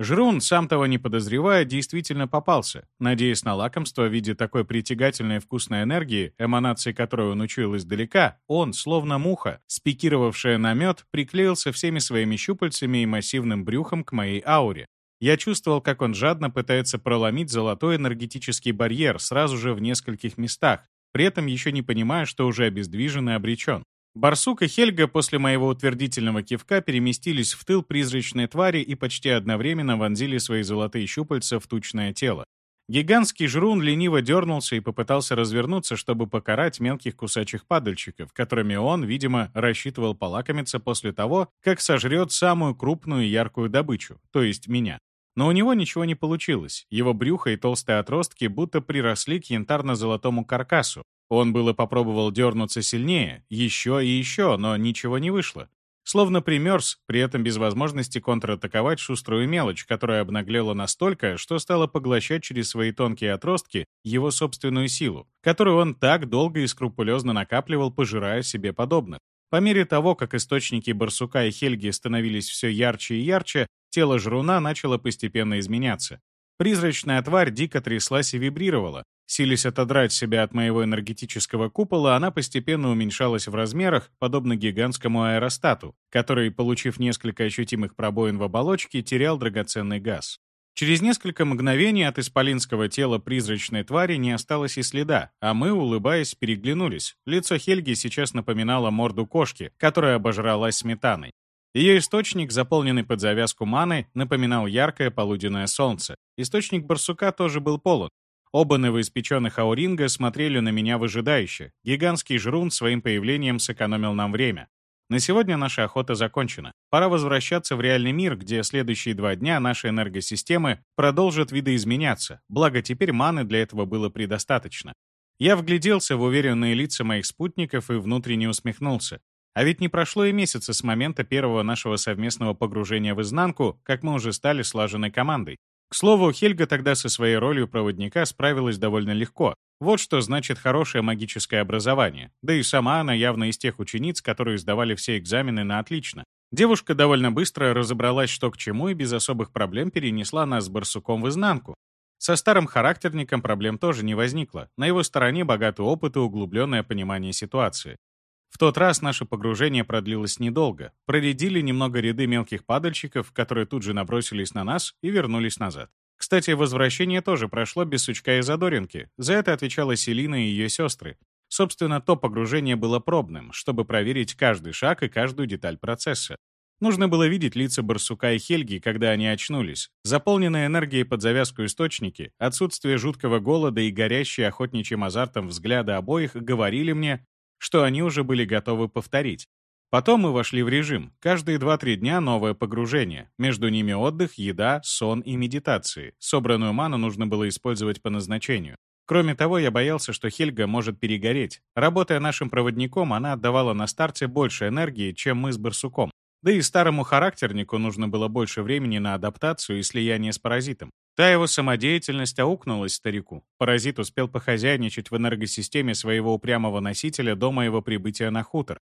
Жрун, сам того не подозревая, действительно попался, надеясь на лакомство в виде такой притягательной вкусной энергии, эманации которой он учуял издалека, он, словно муха, спикировавшая на мед, приклеился всеми своими щупальцами и массивным брюхом к моей ауре. Я чувствовал, как он жадно пытается проломить золотой энергетический барьер сразу же в нескольких местах, при этом еще не понимая, что уже обездвижен и обречен. Барсук и Хельга после моего утвердительного кивка переместились в тыл призрачной твари и почти одновременно вонзили свои золотые щупальца в тучное тело. Гигантский жрун лениво дернулся и попытался развернуться, чтобы покарать мелких кусачих падальщиков, которыми он, видимо, рассчитывал полакомиться после того, как сожрет самую крупную и яркую добычу, то есть меня. Но у него ничего не получилось. Его брюхо и толстые отростки будто приросли к янтарно-золотому каркасу, он было попробовал дернуться сильнее, еще и еще, но ничего не вышло. Словно примерз, при этом без возможности контратаковать шуструю мелочь, которая обнаглела настолько, что стала поглощать через свои тонкие отростки его собственную силу, которую он так долго и скрупулезно накапливал, пожирая себе подобных. По мере того, как источники барсука и Хельги становились все ярче и ярче, тело жруна начало постепенно изменяться. Призрачная тварь дико тряслась и вибрировала. Силясь отодрать себя от моего энергетического купола, она постепенно уменьшалась в размерах, подобно гигантскому аэростату, который, получив несколько ощутимых пробоин в оболочке, терял драгоценный газ. Через несколько мгновений от исполинского тела призрачной твари не осталось и следа, а мы, улыбаясь, переглянулись. Лицо Хельги сейчас напоминало морду кошки, которая обожралась сметаной. Ее источник, заполненный под завязку маны, напоминал яркое полуденное солнце. Источник барсука тоже был полон. Оба новоиспеченных ауринга смотрели на меня выжидающе. Гигантский жрун своим появлением сэкономил нам время. На сегодня наша охота закончена. Пора возвращаться в реальный мир, где следующие два дня наши энергосистемы продолжат видоизменяться, благо теперь маны для этого было предостаточно. Я вгляделся в уверенные лица моих спутников и внутренне усмехнулся. А ведь не прошло и месяца с момента первого нашего совместного погружения в изнанку, как мы уже стали слаженной командой. К слову, Хельга тогда со своей ролью проводника справилась довольно легко. Вот что значит хорошее магическое образование. Да и сама она явно из тех учениц, которые сдавали все экзамены на отлично. Девушка довольно быстро разобралась, что к чему, и без особых проблем перенесла нас с барсуком в изнанку. Со старым характерником проблем тоже не возникло. На его стороне богатый опыт и углубленное понимание ситуации. В тот раз наше погружение продлилось недолго. Проредили немного ряды мелких падальщиков, которые тут же набросились на нас и вернулись назад. Кстати, возвращение тоже прошло без сучка и задоринки. За это отвечала Селина и ее сестры. Собственно, то погружение было пробным, чтобы проверить каждый шаг и каждую деталь процесса. Нужно было видеть лица Барсука и Хельги, когда они очнулись. Заполненные энергией под завязку источники, отсутствие жуткого голода и горящие охотничьим азартом взгляды обоих говорили мне, что они уже были готовы повторить. Потом мы вошли в режим. Каждые 2-3 дня новое погружение. Между ними отдых, еда, сон и медитации. Собранную ману нужно было использовать по назначению. Кроме того, я боялся, что Хельга может перегореть. Работая нашим проводником, она отдавала на старте больше энергии, чем мы с Барсуком. Да и старому характернику нужно было больше времени на адаптацию и слияние с паразитом. Та его самодеятельность аукнулась старику. Паразит успел похозяйничать в энергосистеме своего упрямого носителя до моего прибытия на хутор.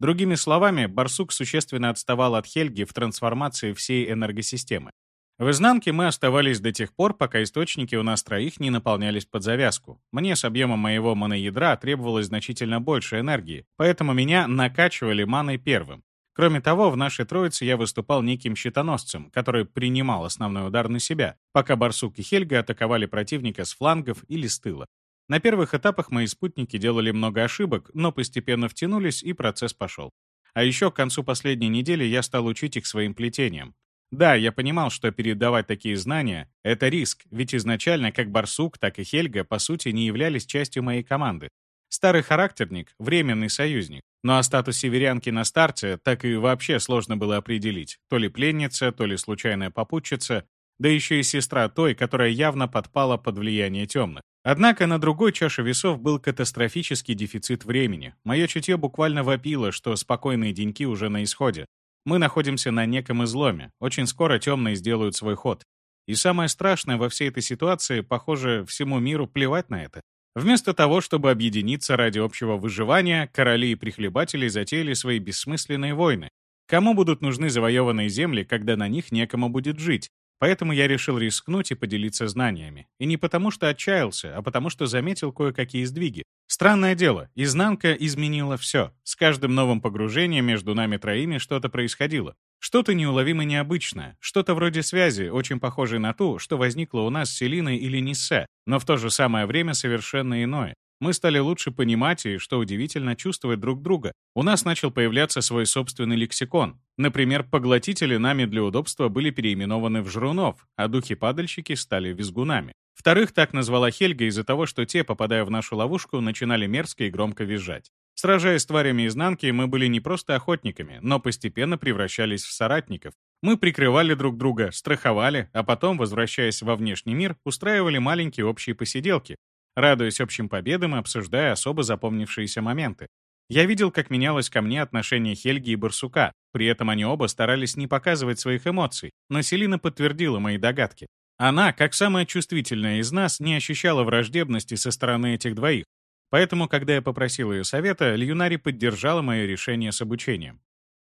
Другими словами, барсук существенно отставал от Хельги в трансформации всей энергосистемы. В изнанке мы оставались до тех пор, пока источники у нас троих не наполнялись под завязку. Мне с объемом моего моноядра требовалось значительно больше энергии, поэтому меня накачивали маной первым. Кроме того, в нашей троице я выступал неким щитоносцем, который принимал основной удар на себя, пока Барсук и Хельга атаковали противника с флангов или с тыла. На первых этапах мои спутники делали много ошибок, но постепенно втянулись, и процесс пошел. А еще к концу последней недели я стал учить их своим плетениям. Да, я понимал, что передавать такие знания — это риск, ведь изначально как Барсук, так и Хельга, по сути, не являлись частью моей команды. Старый характерник — временный союзник. Но о статусе северянки на старте так и вообще сложно было определить. То ли пленница, то ли случайная попутчица, да еще и сестра той, которая явно подпала под влияние темных. Однако на другой чаше весов был катастрофический дефицит времени. Мое чутье буквально вопило, что спокойные деньки уже на исходе. Мы находимся на неком изломе. Очень скоро темные сделают свой ход. И самое страшное во всей этой ситуации, похоже, всему миру плевать на это. Вместо того, чтобы объединиться ради общего выживания, короли и прихлебатели затеяли свои бессмысленные войны. Кому будут нужны завоеванные земли, когда на них некому будет жить? Поэтому я решил рискнуть и поделиться знаниями. И не потому, что отчаялся, а потому, что заметил кое-какие сдвиги. Странное дело, изнанка изменила все. С каждым новым погружением между нами троими что-то происходило. Что-то неуловимо необычное, что-то вроде связи, очень похожей на ту, что возникла у нас с Селиной или Ниссе, но в то же самое время совершенно иное. Мы стали лучше понимать и, что удивительно, чувствовать друг друга. У нас начал появляться свой собственный лексикон. Например, поглотители нами для удобства были переименованы в жрунов, а духи-падальщики стали визгунами. Вторых так назвала Хельга из-за того, что те, попадая в нашу ловушку, начинали мерзко и громко визжать. Сражаясь с тварями изнанки, мы были не просто охотниками, но постепенно превращались в соратников. Мы прикрывали друг друга, страховали, а потом, возвращаясь во внешний мир, устраивали маленькие общие посиделки, радуясь общим победам и обсуждая особо запомнившиеся моменты. Я видел, как менялось ко мне отношение Хельги и Барсука, при этом они оба старались не показывать своих эмоций, но Селина подтвердила мои догадки. Она, как самая чувствительная из нас, не ощущала враждебности со стороны этих двоих, Поэтому, когда я попросил ее совета, Льюнари поддержала мое решение с обучением.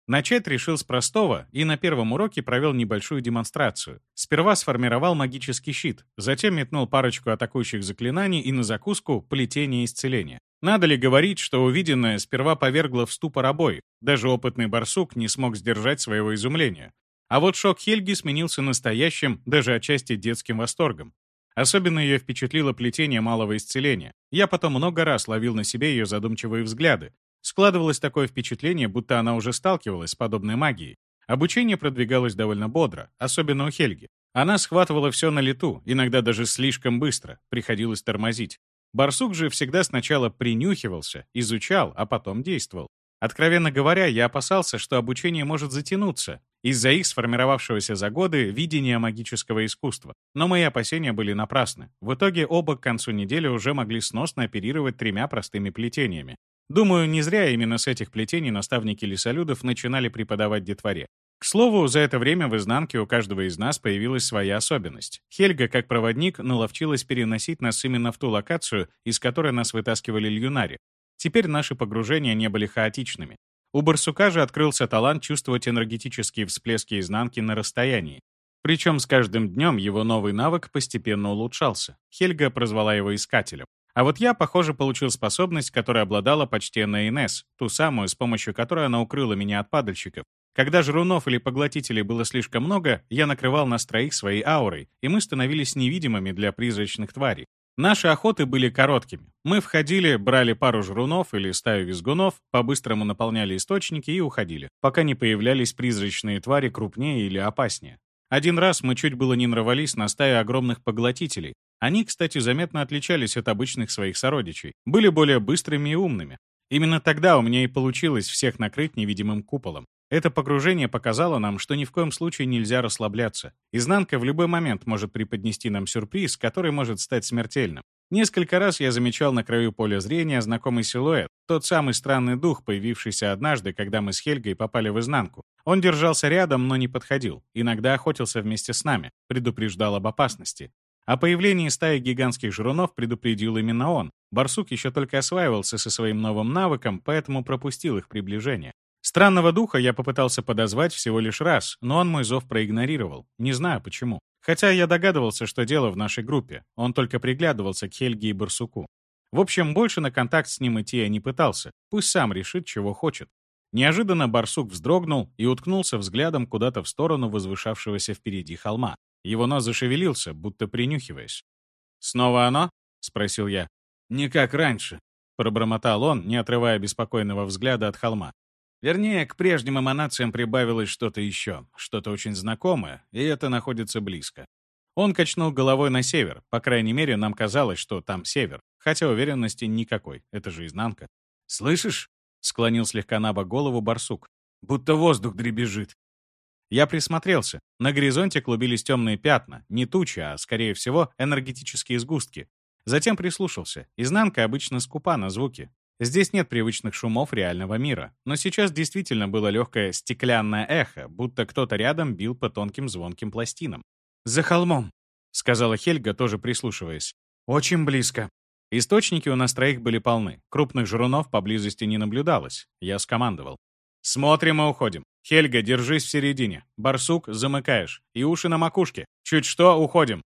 Начать решил с простого и на первом уроке провел небольшую демонстрацию. Сперва сформировал магический щит, затем метнул парочку атакующих заклинаний и на закуску плетение исцеления. Надо ли говорить, что увиденное сперва повергло в ступор обоих, даже опытный барсук не смог сдержать своего изумления. А вот шок Хельги сменился настоящим, даже отчасти детским восторгом. Особенно ее впечатлило плетение малого исцеления. Я потом много раз ловил на себе ее задумчивые взгляды, Складывалось такое впечатление, будто она уже сталкивалась с подобной магией. Обучение продвигалось довольно бодро, особенно у Хельги. Она схватывала все на лету, иногда даже слишком быстро, приходилось тормозить. Барсук же всегда сначала принюхивался, изучал, а потом действовал. Откровенно говоря, я опасался, что обучение может затянуться из-за их сформировавшегося за годы видения магического искусства. Но мои опасения были напрасны. В итоге оба к концу недели уже могли сносно оперировать тремя простыми плетениями. Думаю, не зря именно с этих плетений наставники лесолюдов начинали преподавать детворе. К слову, за это время в изнанке у каждого из нас появилась своя особенность. Хельга, как проводник, наловчилась переносить нас именно в ту локацию, из которой нас вытаскивали льюнари. Теперь наши погружения не были хаотичными. У барсука же открылся талант чувствовать энергетические всплески изнанки на расстоянии. Причем с каждым днем его новый навык постепенно улучшался. Хельга прозвала его Искателем. А вот я, похоже, получил способность, которой обладала почтенная Инесс, ту самую, с помощью которой она укрыла меня от падальщиков. Когда жрунов или поглотителей было слишком много, я накрывал нас троих своей аурой, и мы становились невидимыми для призрачных тварей. Наши охоты были короткими. Мы входили, брали пару жрунов или стаю визгунов, по-быстрому наполняли источники и уходили, пока не появлялись призрачные твари крупнее или опаснее. Один раз мы чуть было не нарвались на стаю огромных поглотителей, они, кстати, заметно отличались от обычных своих сородичей, были более быстрыми и умными. Именно тогда у меня и получилось всех накрыть невидимым куполом. Это погружение показало нам, что ни в коем случае нельзя расслабляться. Изнанка в любой момент может преподнести нам сюрприз, который может стать смертельным. Несколько раз я замечал на краю поля зрения знакомый силуэт, тот самый странный дух, появившийся однажды, когда мы с Хельгой попали в изнанку. Он держался рядом, но не подходил. Иногда охотился вместе с нами, предупреждал об опасности. О появлении стаи гигантских жрунов предупредил именно он. Барсук еще только осваивался со своим новым навыком, поэтому пропустил их приближение. Странного духа я попытался подозвать всего лишь раз, но он мой зов проигнорировал. Не знаю почему. Хотя я догадывался, что дело в нашей группе. Он только приглядывался к Хельге и Барсуку. В общем, больше на контакт с ним идти я не пытался. Пусть сам решит, чего хочет. Неожиданно барсук вздрогнул и уткнулся взглядом куда-то в сторону возвышавшегося впереди холма. Его нос зашевелился, будто принюхиваясь. «Снова оно?» — спросил я. «Не как раньше», — пробормотал он, не отрывая беспокойного взгляда от холма. Вернее, к прежним эманациям прибавилось что-то еще, что-то очень знакомое, и это находится близко. Он качнул головой на север, по крайней мере, нам казалось, что там север, хотя уверенности никакой, это же изнанка. «Слышишь?» — склонил слегка на бок голову барсук. «Будто воздух дребезжит». Я присмотрелся. На горизонте клубились темные пятна, не тучи, а, скорее всего, энергетические сгустки. Затем прислушался. Изнанка обычно скупа на звуки. Здесь нет привычных шумов реального мира. Но сейчас действительно было легкое стеклянное эхо, будто кто-то рядом бил по тонким звонким пластинам. «За холмом», — сказала Хельга, тоже прислушиваясь. «Очень близко». Источники у нас троих были полны. Крупных жрунов поблизости не наблюдалось. Я скомандовал. «Смотрим и уходим. Хельга, держись в середине. Барсук, замыкаешь. И уши на макушке. Чуть что, уходим.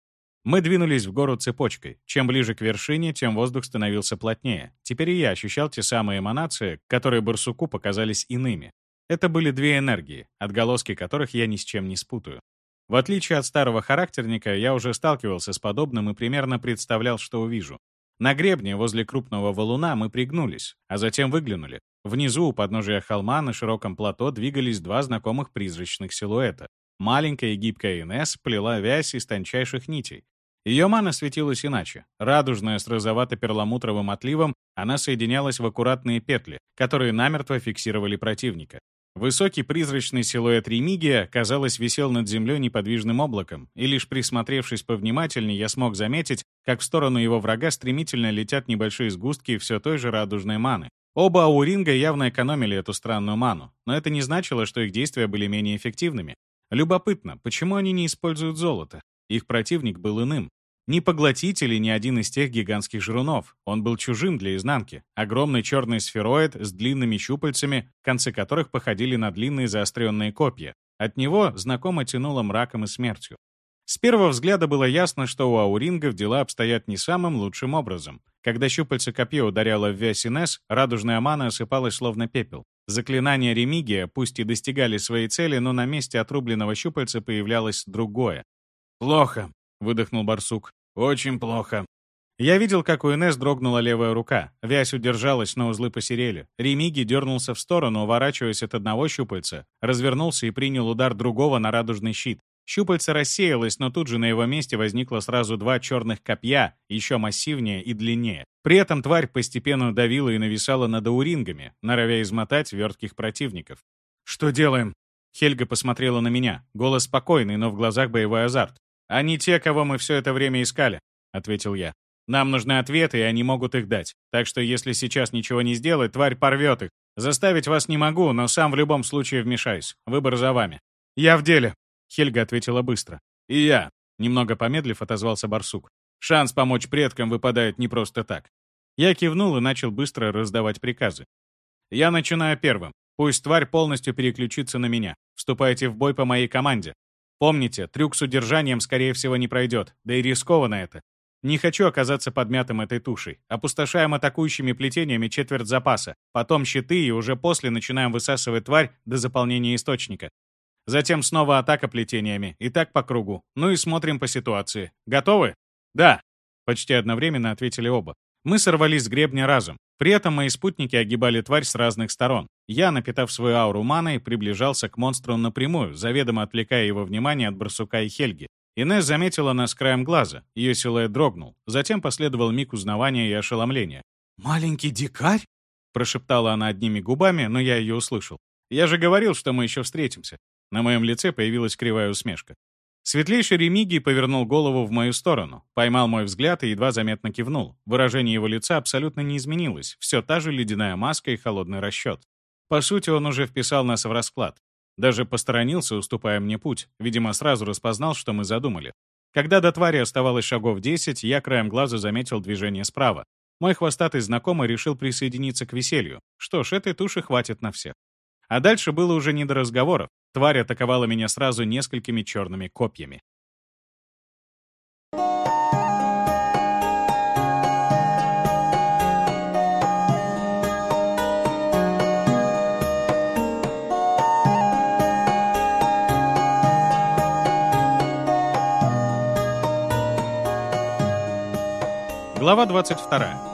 Мы двинулись в гору цепочкой. Чем ближе к вершине, тем воздух становился плотнее. Теперь и я ощущал те самые эманации, которые барсуку показались иными. Это были две энергии, отголоски которых я ни с чем не спутаю. В отличие от старого характерника, я уже сталкивался с подобным и примерно представлял, что увижу. На гребне возле крупного валуна мы пригнулись, а затем выглянули. Внизу, у подножия холма, на широком плато двигались два знакомых призрачных силуэта. Маленькая и гибкая Инесс плела вязь из тончайших нитей. Ее мана светилась иначе. Радужная с розовато-перламутровым отливом, она соединялась в аккуратные петли, которые намертво фиксировали противника. Высокий призрачный силуэт Ремигия, казалось, висел над землей неподвижным облаком, и лишь присмотревшись повнимательнее, я смог заметить, как в сторону его врага стремительно летят небольшие сгустки все той же радужной маны. Оба ауринга явно экономили эту странную ману, но это не значило, что их действия были менее эффективными. Любопытно, почему они не используют золото? Их противник был иным. Ни поглотитель и ни один из тех гигантских жрунов. Он был чужим для изнанки. Огромный черный сфероид с длинными щупальцами, концы которых походили на длинные заостренные копья. От него знакомо тянуло мраком и смертью. С первого взгляда было ясно, что у аурингов дела обстоят не самым лучшим образом. Когда щупальце копье ударяло в вязь Инесс, радужная мана осыпалась словно пепел. Заклинания Ремигия пусть и достигали своей цели, но на месте отрубленного щупальца появлялось другое.
«Плохо», — выдохнул барсук. «Очень плохо».
Я видел, как у Инесс дрогнула левая рука. Вязь удержалась, но узлы посерели. Ремиги дернулся в сторону, уворачиваясь от одного щупальца, развернулся и принял удар другого на радужный щит. Щупальце рассеялось, но тут же на его месте возникло сразу два черных копья, еще массивнее и длиннее. При этом тварь постепенно давила и нависала над аурингами, норовя измотать вертких противников. «Что делаем?» Хельга посмотрела на меня. Голос спокойный, но в глазах боевой азарт. «Они те, кого мы все это время искали», — ответил я. «Нам нужны ответы, и они могут их дать. Так что если сейчас ничего не сделать, тварь порвет их. Заставить вас не могу, но сам в любом случае вмешаюсь. Выбор за вами». «Я в деле», Хельга ответила быстро. «И я», — немного помедлив, отозвался барсук. «Шанс помочь предкам выпадает не просто так». Я кивнул и начал быстро раздавать приказы. «Я начинаю первым. Пусть тварь полностью переключится на меня. Вступайте в бой по моей команде. Помните, трюк с удержанием, скорее всего, не пройдет, да и рискованно это. Не хочу оказаться подмятым этой тушей. Опустошаем атакующими плетениями четверть запаса, потом щиты и уже после начинаем высасывать тварь до заполнения источника. Затем снова атака плетениями. И так по кругу. Ну и смотрим по ситуации. Готовы? Да. Почти одновременно ответили оба. Мы сорвались с гребня разом. При этом мои спутники огибали тварь с разных сторон. Я, напитав свою ауру маной, приближался к монстру напрямую, заведомо отвлекая его внимание от барсука и Хельги. Инесс заметила нас краем глаза. Ее силуэт дрогнул. Затем последовал миг узнавания и ошеломления.
«Маленький дикарь?»
Прошептала она одними губами, но я ее услышал. «Я же говорил, что мы еще встретимся. На моем лице появилась кривая усмешка. Светлейший Ремигий повернул голову в мою сторону, поймал мой взгляд и едва заметно кивнул. Выражение его лица абсолютно не изменилось, все та же ледяная маска и холодный расчет. По сути, он уже вписал нас в расклад. Даже посторонился, уступая мне путь. Видимо, сразу распознал, что мы задумали. Когда до твари оставалось шагов 10, я краем глаза заметил движение справа. Мой хвостатый знакомый решил присоединиться к веселью. Что ж, этой туши хватит на всех. А дальше было уже не до разговоров. Тварь атаковала меня сразу несколькими черными копьями. Глава 22.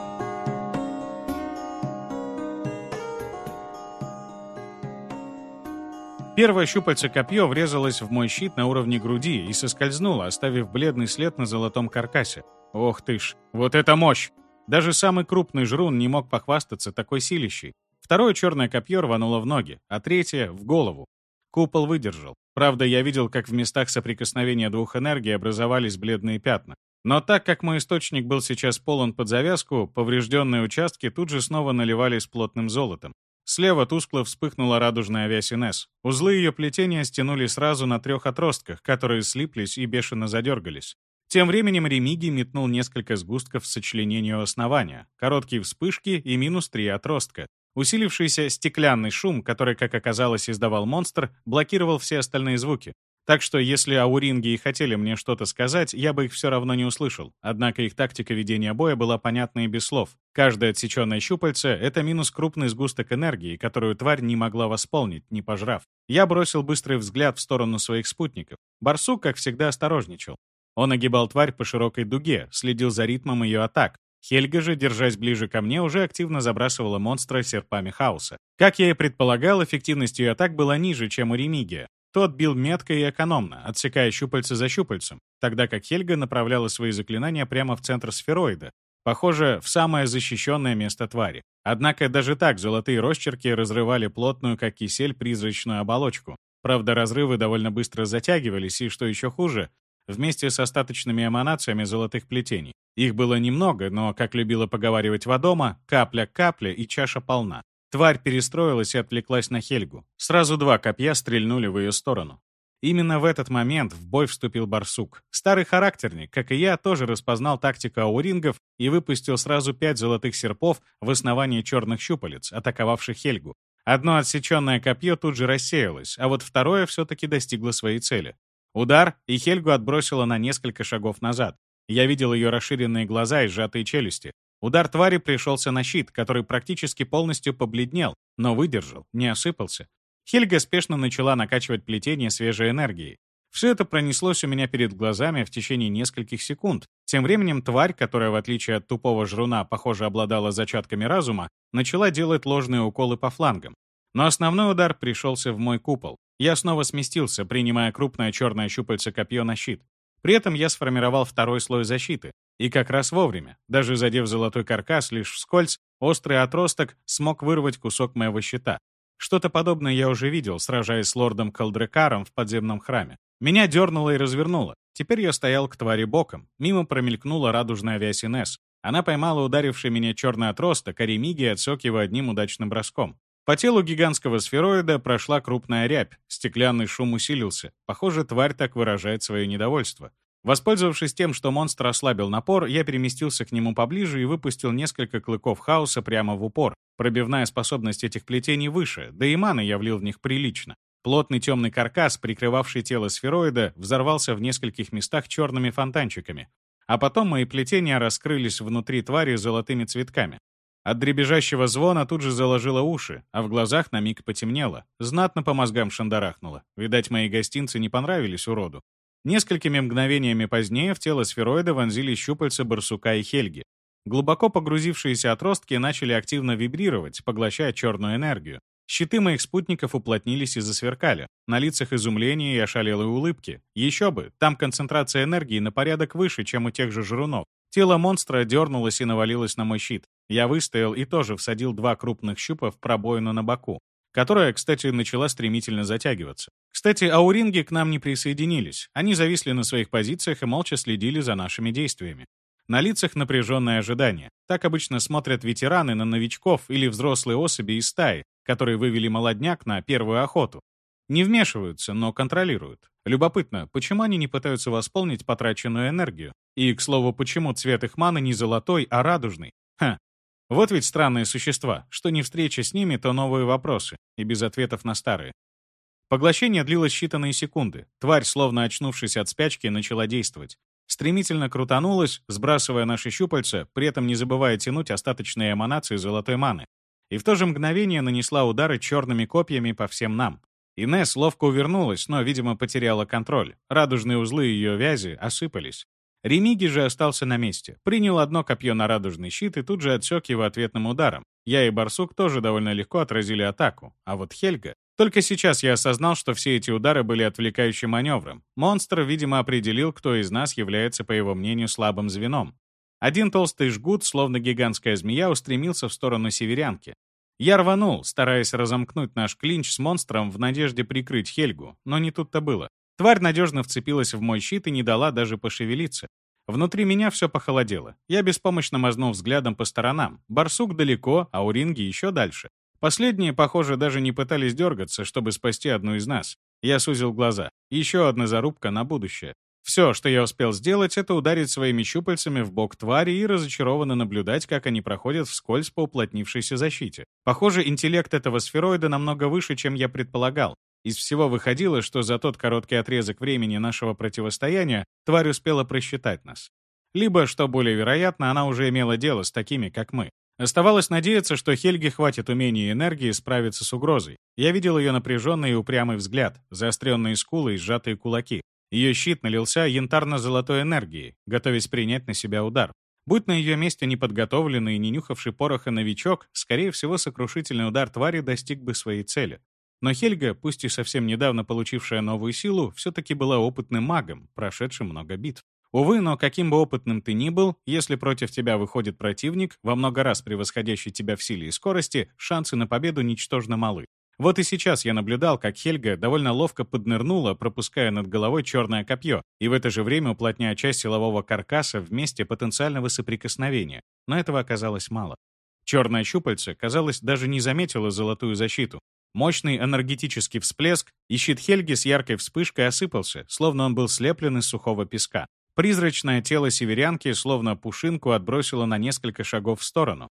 Первое щупальце-копье врезалось в мой щит на уровне груди и соскользнуло, оставив бледный след на золотом каркасе. Ох ты ж, вот это мощь! Даже самый крупный жрун не мог похвастаться такой силищей. Второе черное копье рвануло в ноги, а третье — в голову. Купол выдержал. Правда, я видел, как в местах соприкосновения двух энергий образовались бледные пятна. Но так как мой источник был сейчас полон под завязку, поврежденные участки тут же снова наливались плотным золотом. Слева тускло вспыхнула радужная вязь Инесс. Узлы ее плетения стянули сразу на трех отростках, которые слиплись и бешено задергались. Тем временем Ремиги метнул несколько сгустков сочленению основания, короткие вспышки и минус три отростка. Усилившийся стеклянный шум, который, как оказалось, издавал монстр, блокировал все остальные звуки. Так что если ауринги и хотели мне что-то сказать, я бы их все равно не услышал. Однако их тактика ведения боя была понятна и без слов. Каждое отсеченное щупальце — это минус крупный сгусток энергии, которую тварь не могла восполнить, не пожрав. Я бросил быстрый взгляд в сторону своих спутников. Барсук, как всегда, осторожничал. Он огибал тварь по широкой дуге, следил за ритмом ее атак. Хельга же, держась ближе ко мне, уже активно забрасывала монстра серпами хаоса. Как я и предполагал, эффективность ее атак была ниже, чем у Ремигия. Тот бил метко и экономно, отсекая щупальце за щупальцем, тогда как Хельга направляла свои заклинания прямо в центр сфероида, похоже, в самое защищенное место твари. Однако даже так золотые росчерки разрывали плотную, как кисель, призрачную оболочку. Правда, разрывы довольно быстро затягивались, и, что еще хуже, вместе с остаточными эманациями золотых плетений. Их было немного, но, как любила поговаривать Вадома, капля-капля и чаша полна. Тварь перестроилась и отвлеклась на Хельгу. Сразу два копья стрельнули в ее сторону. Именно в этот момент в бой вступил барсук. Старый характерник, как и я, тоже распознал тактику аурингов и выпустил сразу пять золотых серпов в основании черных щупалец, атаковавших Хельгу. Одно отсеченное копье тут же рассеялось, а вот второе все-таки достигло своей цели. Удар, и Хельгу отбросило на несколько шагов назад. Я видел ее расширенные глаза и сжатые челюсти. Удар твари пришелся на щит, который практически полностью побледнел, но выдержал, не осыпался. Хельга спешно начала накачивать плетение свежей энергией. Все это пронеслось у меня перед глазами в течение нескольких секунд. Тем временем тварь, которая, в отличие от тупого жруна, похоже, обладала зачатками разума, начала делать ложные уколы по флангам. Но основной удар пришелся в мой купол. Я снова сместился, принимая крупное черное щупальце копье на щит. При этом я сформировал второй слой защиты. И как раз вовремя, даже задев золотой каркас лишь вскользь, острый отросток смог вырвать кусок моего щита. Что-то подобное я уже видел, сражаясь с лордом Калдрекаром в подземном храме. Меня дернуло и развернуло. Теперь я стоял к твари боком. Мимо промелькнула радужная авиас Инесс. Она поймала ударивший меня черный отросток, а Ремиги отсек его одним удачным броском. По телу гигантского сфероида прошла крупная рябь, стеклянный шум усилился. Похоже, тварь так выражает свое недовольство. Воспользовавшись тем, что монстр ослабил напор, я переместился к нему поближе и выпустил несколько клыков хаоса прямо в упор. Пробивная способность этих плетений выше, да и маны я влил в них прилично. Плотный темный каркас, прикрывавший тело сфероида, взорвался в нескольких местах черными фонтанчиками. А потом мои плетения раскрылись внутри твари золотыми цветками. От дребезжащего звона тут же заложило уши, а в глазах на миг потемнело. Знатно по мозгам шандарахнуло. Видать, мои гостинцы не понравились уроду. Несколькими мгновениями позднее в тело сфероида вонзились щупальца барсука и Хельги. Глубоко погрузившиеся отростки начали активно вибрировать, поглощая черную энергию. Щиты моих спутников уплотнились и засверкали. На лицах изумление и ошалелые улыбки. Еще бы, там концентрация энергии на порядок выше, чем у тех же жрунов. Тело монстра дернулось и навалилось на мой щит. Я выстоял и тоже всадил два крупных щупа в пробоину на боку которая, кстати, начала стремительно затягиваться. Кстати, ауринги к нам не присоединились. Они зависли на своих позициях и молча следили за нашими действиями. На лицах напряженное ожидание. Так обычно смотрят ветераны на новичков или взрослые особи из стаи, которые вывели молодняк на первую охоту. Не вмешиваются, но контролируют. Любопытно, почему они не пытаются восполнить потраченную энергию? И, к слову, почему цвет их маны не золотой, а радужный? Ха, вот ведь странные существа, что не встреча с ними, то новые вопросы, и без ответов на старые. Поглощение длилось считанные секунды. Тварь, словно очнувшись от спячки, начала действовать. Стремительно крутанулась, сбрасывая наши щупальца, при этом не забывая тянуть остаточные эманации золотой маны. И в то же мгновение нанесла удары черными копьями по всем нам. Инесс ловко увернулась, но, видимо, потеряла контроль. Радужные узлы ее вязи осыпались. Ремиги же остался на месте. Принял одно копье на радужный щит и тут же отсек его ответным ударом. Я и Барсук тоже довольно легко отразили атаку. А вот Хельга... Только сейчас я осознал, что все эти удары были отвлекающим маневром. Монстр, видимо, определил, кто из нас является, по его мнению, слабым звеном. Один толстый жгут, словно гигантская змея, устремился в сторону северянки. Я рванул, стараясь разомкнуть наш клинч с монстром в надежде прикрыть Хельгу, но не тут-то было. Тварь надежно вцепилась в мой щит и не дала даже пошевелиться. Внутри меня все похолодело. Я беспомощно мазнул взглядом по сторонам. Барсук далеко, а уринги еще дальше. Последние, похоже, даже не пытались дергаться, чтобы спасти одну из нас. Я сузил глаза. Еще одна зарубка на будущее. Все, что я успел сделать, это ударить своими щупальцами в бок твари и разочарованно наблюдать, как они проходят вскользь по уплотнившейся защите. Похоже, интеллект этого сфероида намного выше, чем я предполагал. Из всего выходило, что за тот короткий отрезок времени нашего противостояния тварь успела просчитать нас. Либо, что более вероятно, она уже имела дело с такими, как мы. Оставалось надеяться, что Хельге хватит умения и энергии справиться с угрозой. Я видел ее напряженный и упрямый взгляд, заостренные скулы и сжатые кулаки. Ее щит налился янтарно-золотой энергией, готовясь принять на себя удар. Будь на ее месте неподготовленный и не нюхавший пороха новичок, скорее всего, сокрушительный удар твари достиг бы своей цели. Но Хельга, пусть и совсем недавно получившая новую силу, все-таки была опытным магом, прошедшим много битв. Увы, но каким бы опытным ты ни был, если против тебя выходит противник, во много раз превосходящий тебя в силе и скорости, шансы на победу ничтожно малы. Вот и сейчас я наблюдал, как Хельга довольно ловко поднырнула, пропуская над головой черное копье, и в это же время уплотняя часть силового каркаса в месте потенциального соприкосновения. Но этого оказалось мало. Черное щупальце, казалось, даже не заметило золотую защиту, Мощный энергетический всплеск, и щит Хельги с яркой вспышкой осыпался, словно он был слеплен из сухого песка. Призрачное тело северянки, словно пушинку, отбросило на несколько шагов в сторону.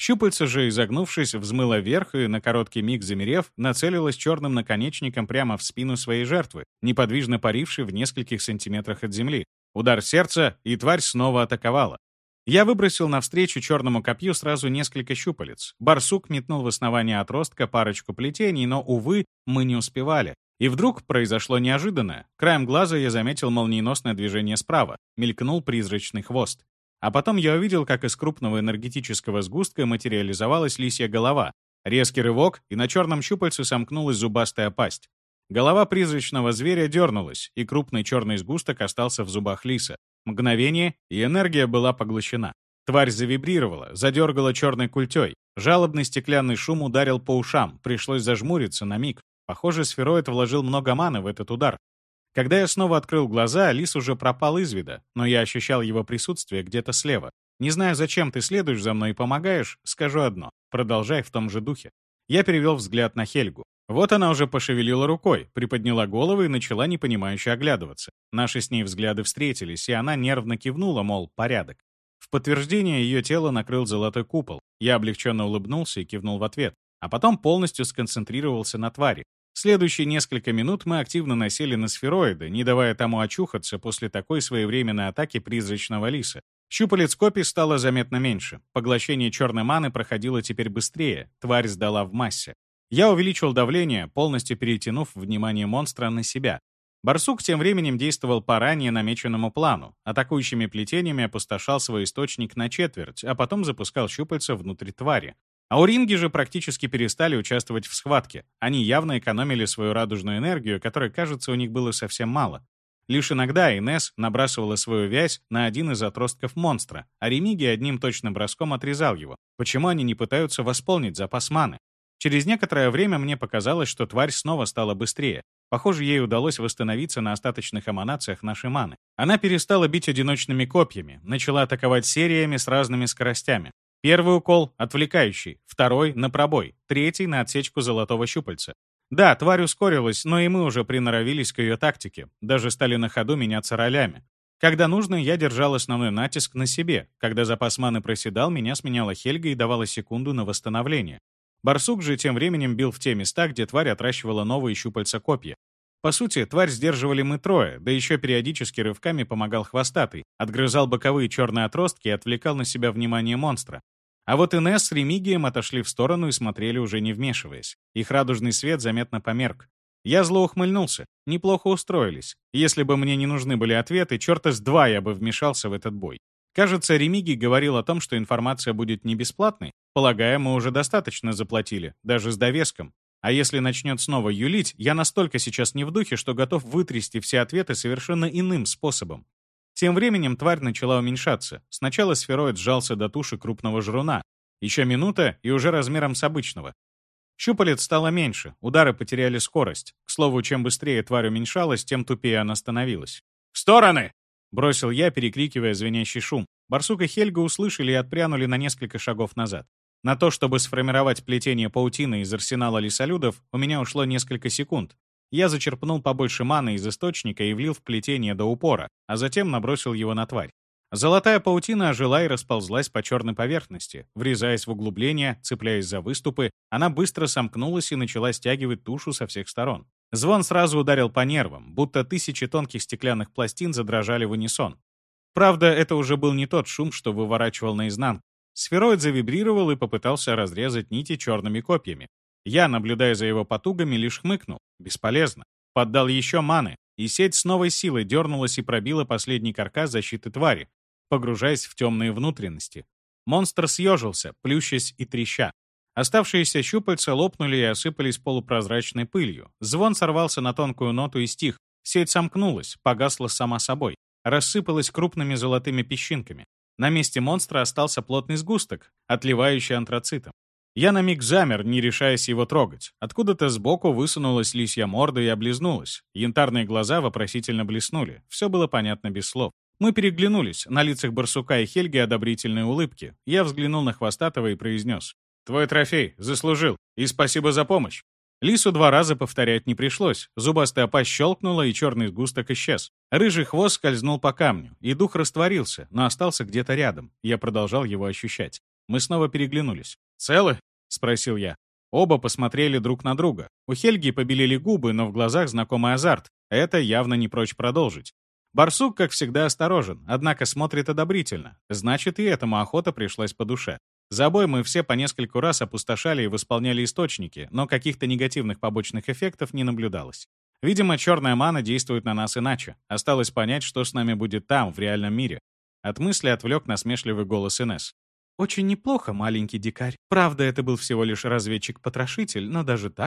Щупальце же, изогнувшись, взмыло вверх и, на короткий миг замерев, нацелилось черным наконечником прямо в спину своей жертвы, неподвижно парившей в нескольких сантиметрах от земли. Удар сердца, и тварь снова атаковала. Я выбросил навстречу черному копью сразу несколько щупалец. Барсук метнул в основание отростка парочку плетений, но, увы, мы не успевали. И вдруг произошло неожиданное. Краем глаза я заметил молниеносное движение справа. Мелькнул призрачный хвост. А потом я увидел, как из крупного энергетического сгустка материализовалась лисья голова. Резкий рывок, и на черном щупальце сомкнулась зубастая пасть. Голова призрачного зверя дернулась, и крупный черный сгусток остался в зубах лиса. Мгновение, и энергия была поглощена. Тварь завибрировала, задергала черной культей. Жалобный стеклянный шум ударил по ушам, пришлось зажмуриться на миг. Похоже, сфероид вложил много маны в этот удар. Когда я снова открыл глаза, лис уже пропал из вида, но я ощущал его присутствие где-то слева. Не знаю, зачем ты следуешь за мной и помогаешь, скажу одно. Продолжай в том же духе. Я перевел взгляд на Хельгу. Вот она уже пошевелила рукой, приподняла голову и начала непонимающе оглядываться. Наши с ней взгляды встретились, и она нервно кивнула, мол, порядок. В подтверждение ее тело накрыл золотой купол. Я облегченно улыбнулся и кивнул в ответ, а потом полностью сконцентрировался на твари. Следующие несколько минут мы активно насели на сфероиды, не давая тому очухаться после такой своевременной атаки призрачного лиса. Щупалец копий стало заметно меньше. Поглощение черной маны проходило теперь быстрее, тварь сдала в массе. Я увеличил давление, полностью перетянув внимание монстра на себя. Барсук тем временем действовал по ранее намеченному плану. Атакующими плетениями опустошал свой источник на четверть, а потом запускал щупальца внутрь твари. Ауринги же практически перестали участвовать в схватке. Они явно экономили свою радужную энергию, которой, кажется, у них было совсем мало. Лишь иногда Инес набрасывала свою вязь на один из отростков монстра, а Ремиги одним точным броском отрезал его. Почему они не пытаются восполнить запас маны? Через некоторое время мне показалось, что тварь снова стала быстрее. Похоже, ей удалось восстановиться на остаточных эманациях нашей маны. Она перестала бить одиночными копьями, начала атаковать сериями с разными скоростями. Первый укол — отвлекающий, второй — на пробой, третий — на отсечку золотого щупальца. Да, тварь ускорилась, но и мы уже приноровились к ее тактике, даже стали на ходу меняться ролями. Когда нужно, я держал основной натиск на себе. Когда запас маны проседал, меня сменяла Хельга и давала секунду на восстановление. Барсук же тем временем бил в те места, где тварь отращивала новые щупальца копья. По сути, тварь сдерживали мы трое, да еще периодически рывками помогал хвостатый, отгрызал боковые черные отростки и отвлекал на себя внимание монстра. А вот Инесс с Ремигием отошли в сторону и смотрели уже не вмешиваясь. Их радужный свет заметно померк. Я зло ухмыльнулся. Неплохо устроились. Если бы мне не нужны были ответы, черта с два я бы вмешался в этот бой. Кажется, Ремиги говорил о том, что информация будет не бесплатной. Полагаю, мы уже достаточно заплатили, даже с довеском. А если начнет снова юлить, я настолько сейчас не в духе, что готов вытрясти все ответы совершенно иным способом. Тем временем тварь начала уменьшаться. Сначала сфероид сжался до туши крупного жруна. Еще минута, и уже размером с обычного. Щупалец стало меньше, удары потеряли скорость. К слову, чем быстрее тварь уменьшалась, тем тупее она становилась. «В стороны!» Бросил я, перекрикивая звенящий шум. Барсук и Хельга услышали и отпрянули на несколько шагов назад. На то, чтобы сформировать плетение паутины из арсенала лесолюдов, у меня ушло несколько секунд. Я зачерпнул побольше маны из источника и влил в плетение до упора, а затем набросил его на тварь. Золотая паутина ожила и расползлась по черной поверхности. Врезаясь в углубление, цепляясь за выступы, она быстро сомкнулась и начала стягивать тушу со всех сторон. Звон сразу ударил по нервам, будто тысячи тонких стеклянных пластин задрожали в унисон. Правда, это уже был не тот шум, что выворачивал наизнанку. Сфероид завибрировал и попытался разрезать нити черными копьями. Я, наблюдая за его потугами, лишь хмыкнул. Бесполезно. Поддал еще маны, и сеть с новой силой дернулась и пробила последний каркас защиты твари, погружаясь в темные внутренности. Монстр съежился, плющась и треща. Оставшиеся щупальца лопнули и осыпались полупрозрачной пылью. Звон сорвался на тонкую ноту и стих. Сеть сомкнулась, погасла сама собой. Рассыпалась крупными золотыми песчинками. На месте монстра остался плотный сгусток, отливающий антрацитом. Я на миг замер, не решаясь его трогать. Откуда-то сбоку высунулась лисья морда и облизнулась. Янтарные глаза вопросительно блеснули. Все было понятно без слов. Мы переглянулись. На лицах барсука и Хельги одобрительные улыбки. Я взглянул на Хвостатого и произнес. Твой трофей. Заслужил. И спасибо за помощь. Лису два раза повторять не пришлось. Зубастая пасть щелкнула, и черный сгусток исчез. Рыжий хвост скользнул по камню, и дух растворился, но остался где-то рядом. Я продолжал его ощущать. Мы снова переглянулись. «Целы?» — спросил я. Оба посмотрели друг на друга. У Хельги побелели губы, но в глазах знакомый азарт. Это явно не прочь продолжить. Барсук, как всегда, осторожен, однако смотрит одобрительно. Значит, и этому охота пришлась по душе. За бой мы все по нескольку раз опустошали и восполняли источники, но каких-то негативных побочных эффектов не наблюдалось. Видимо, черная мана действует на нас иначе. Осталось понять, что с нами будет там, в реальном мире. От мысли отвлек насмешливый голос Инесс. «Очень неплохо, маленький дикарь. Правда, это был всего лишь разведчик-потрошитель, но даже так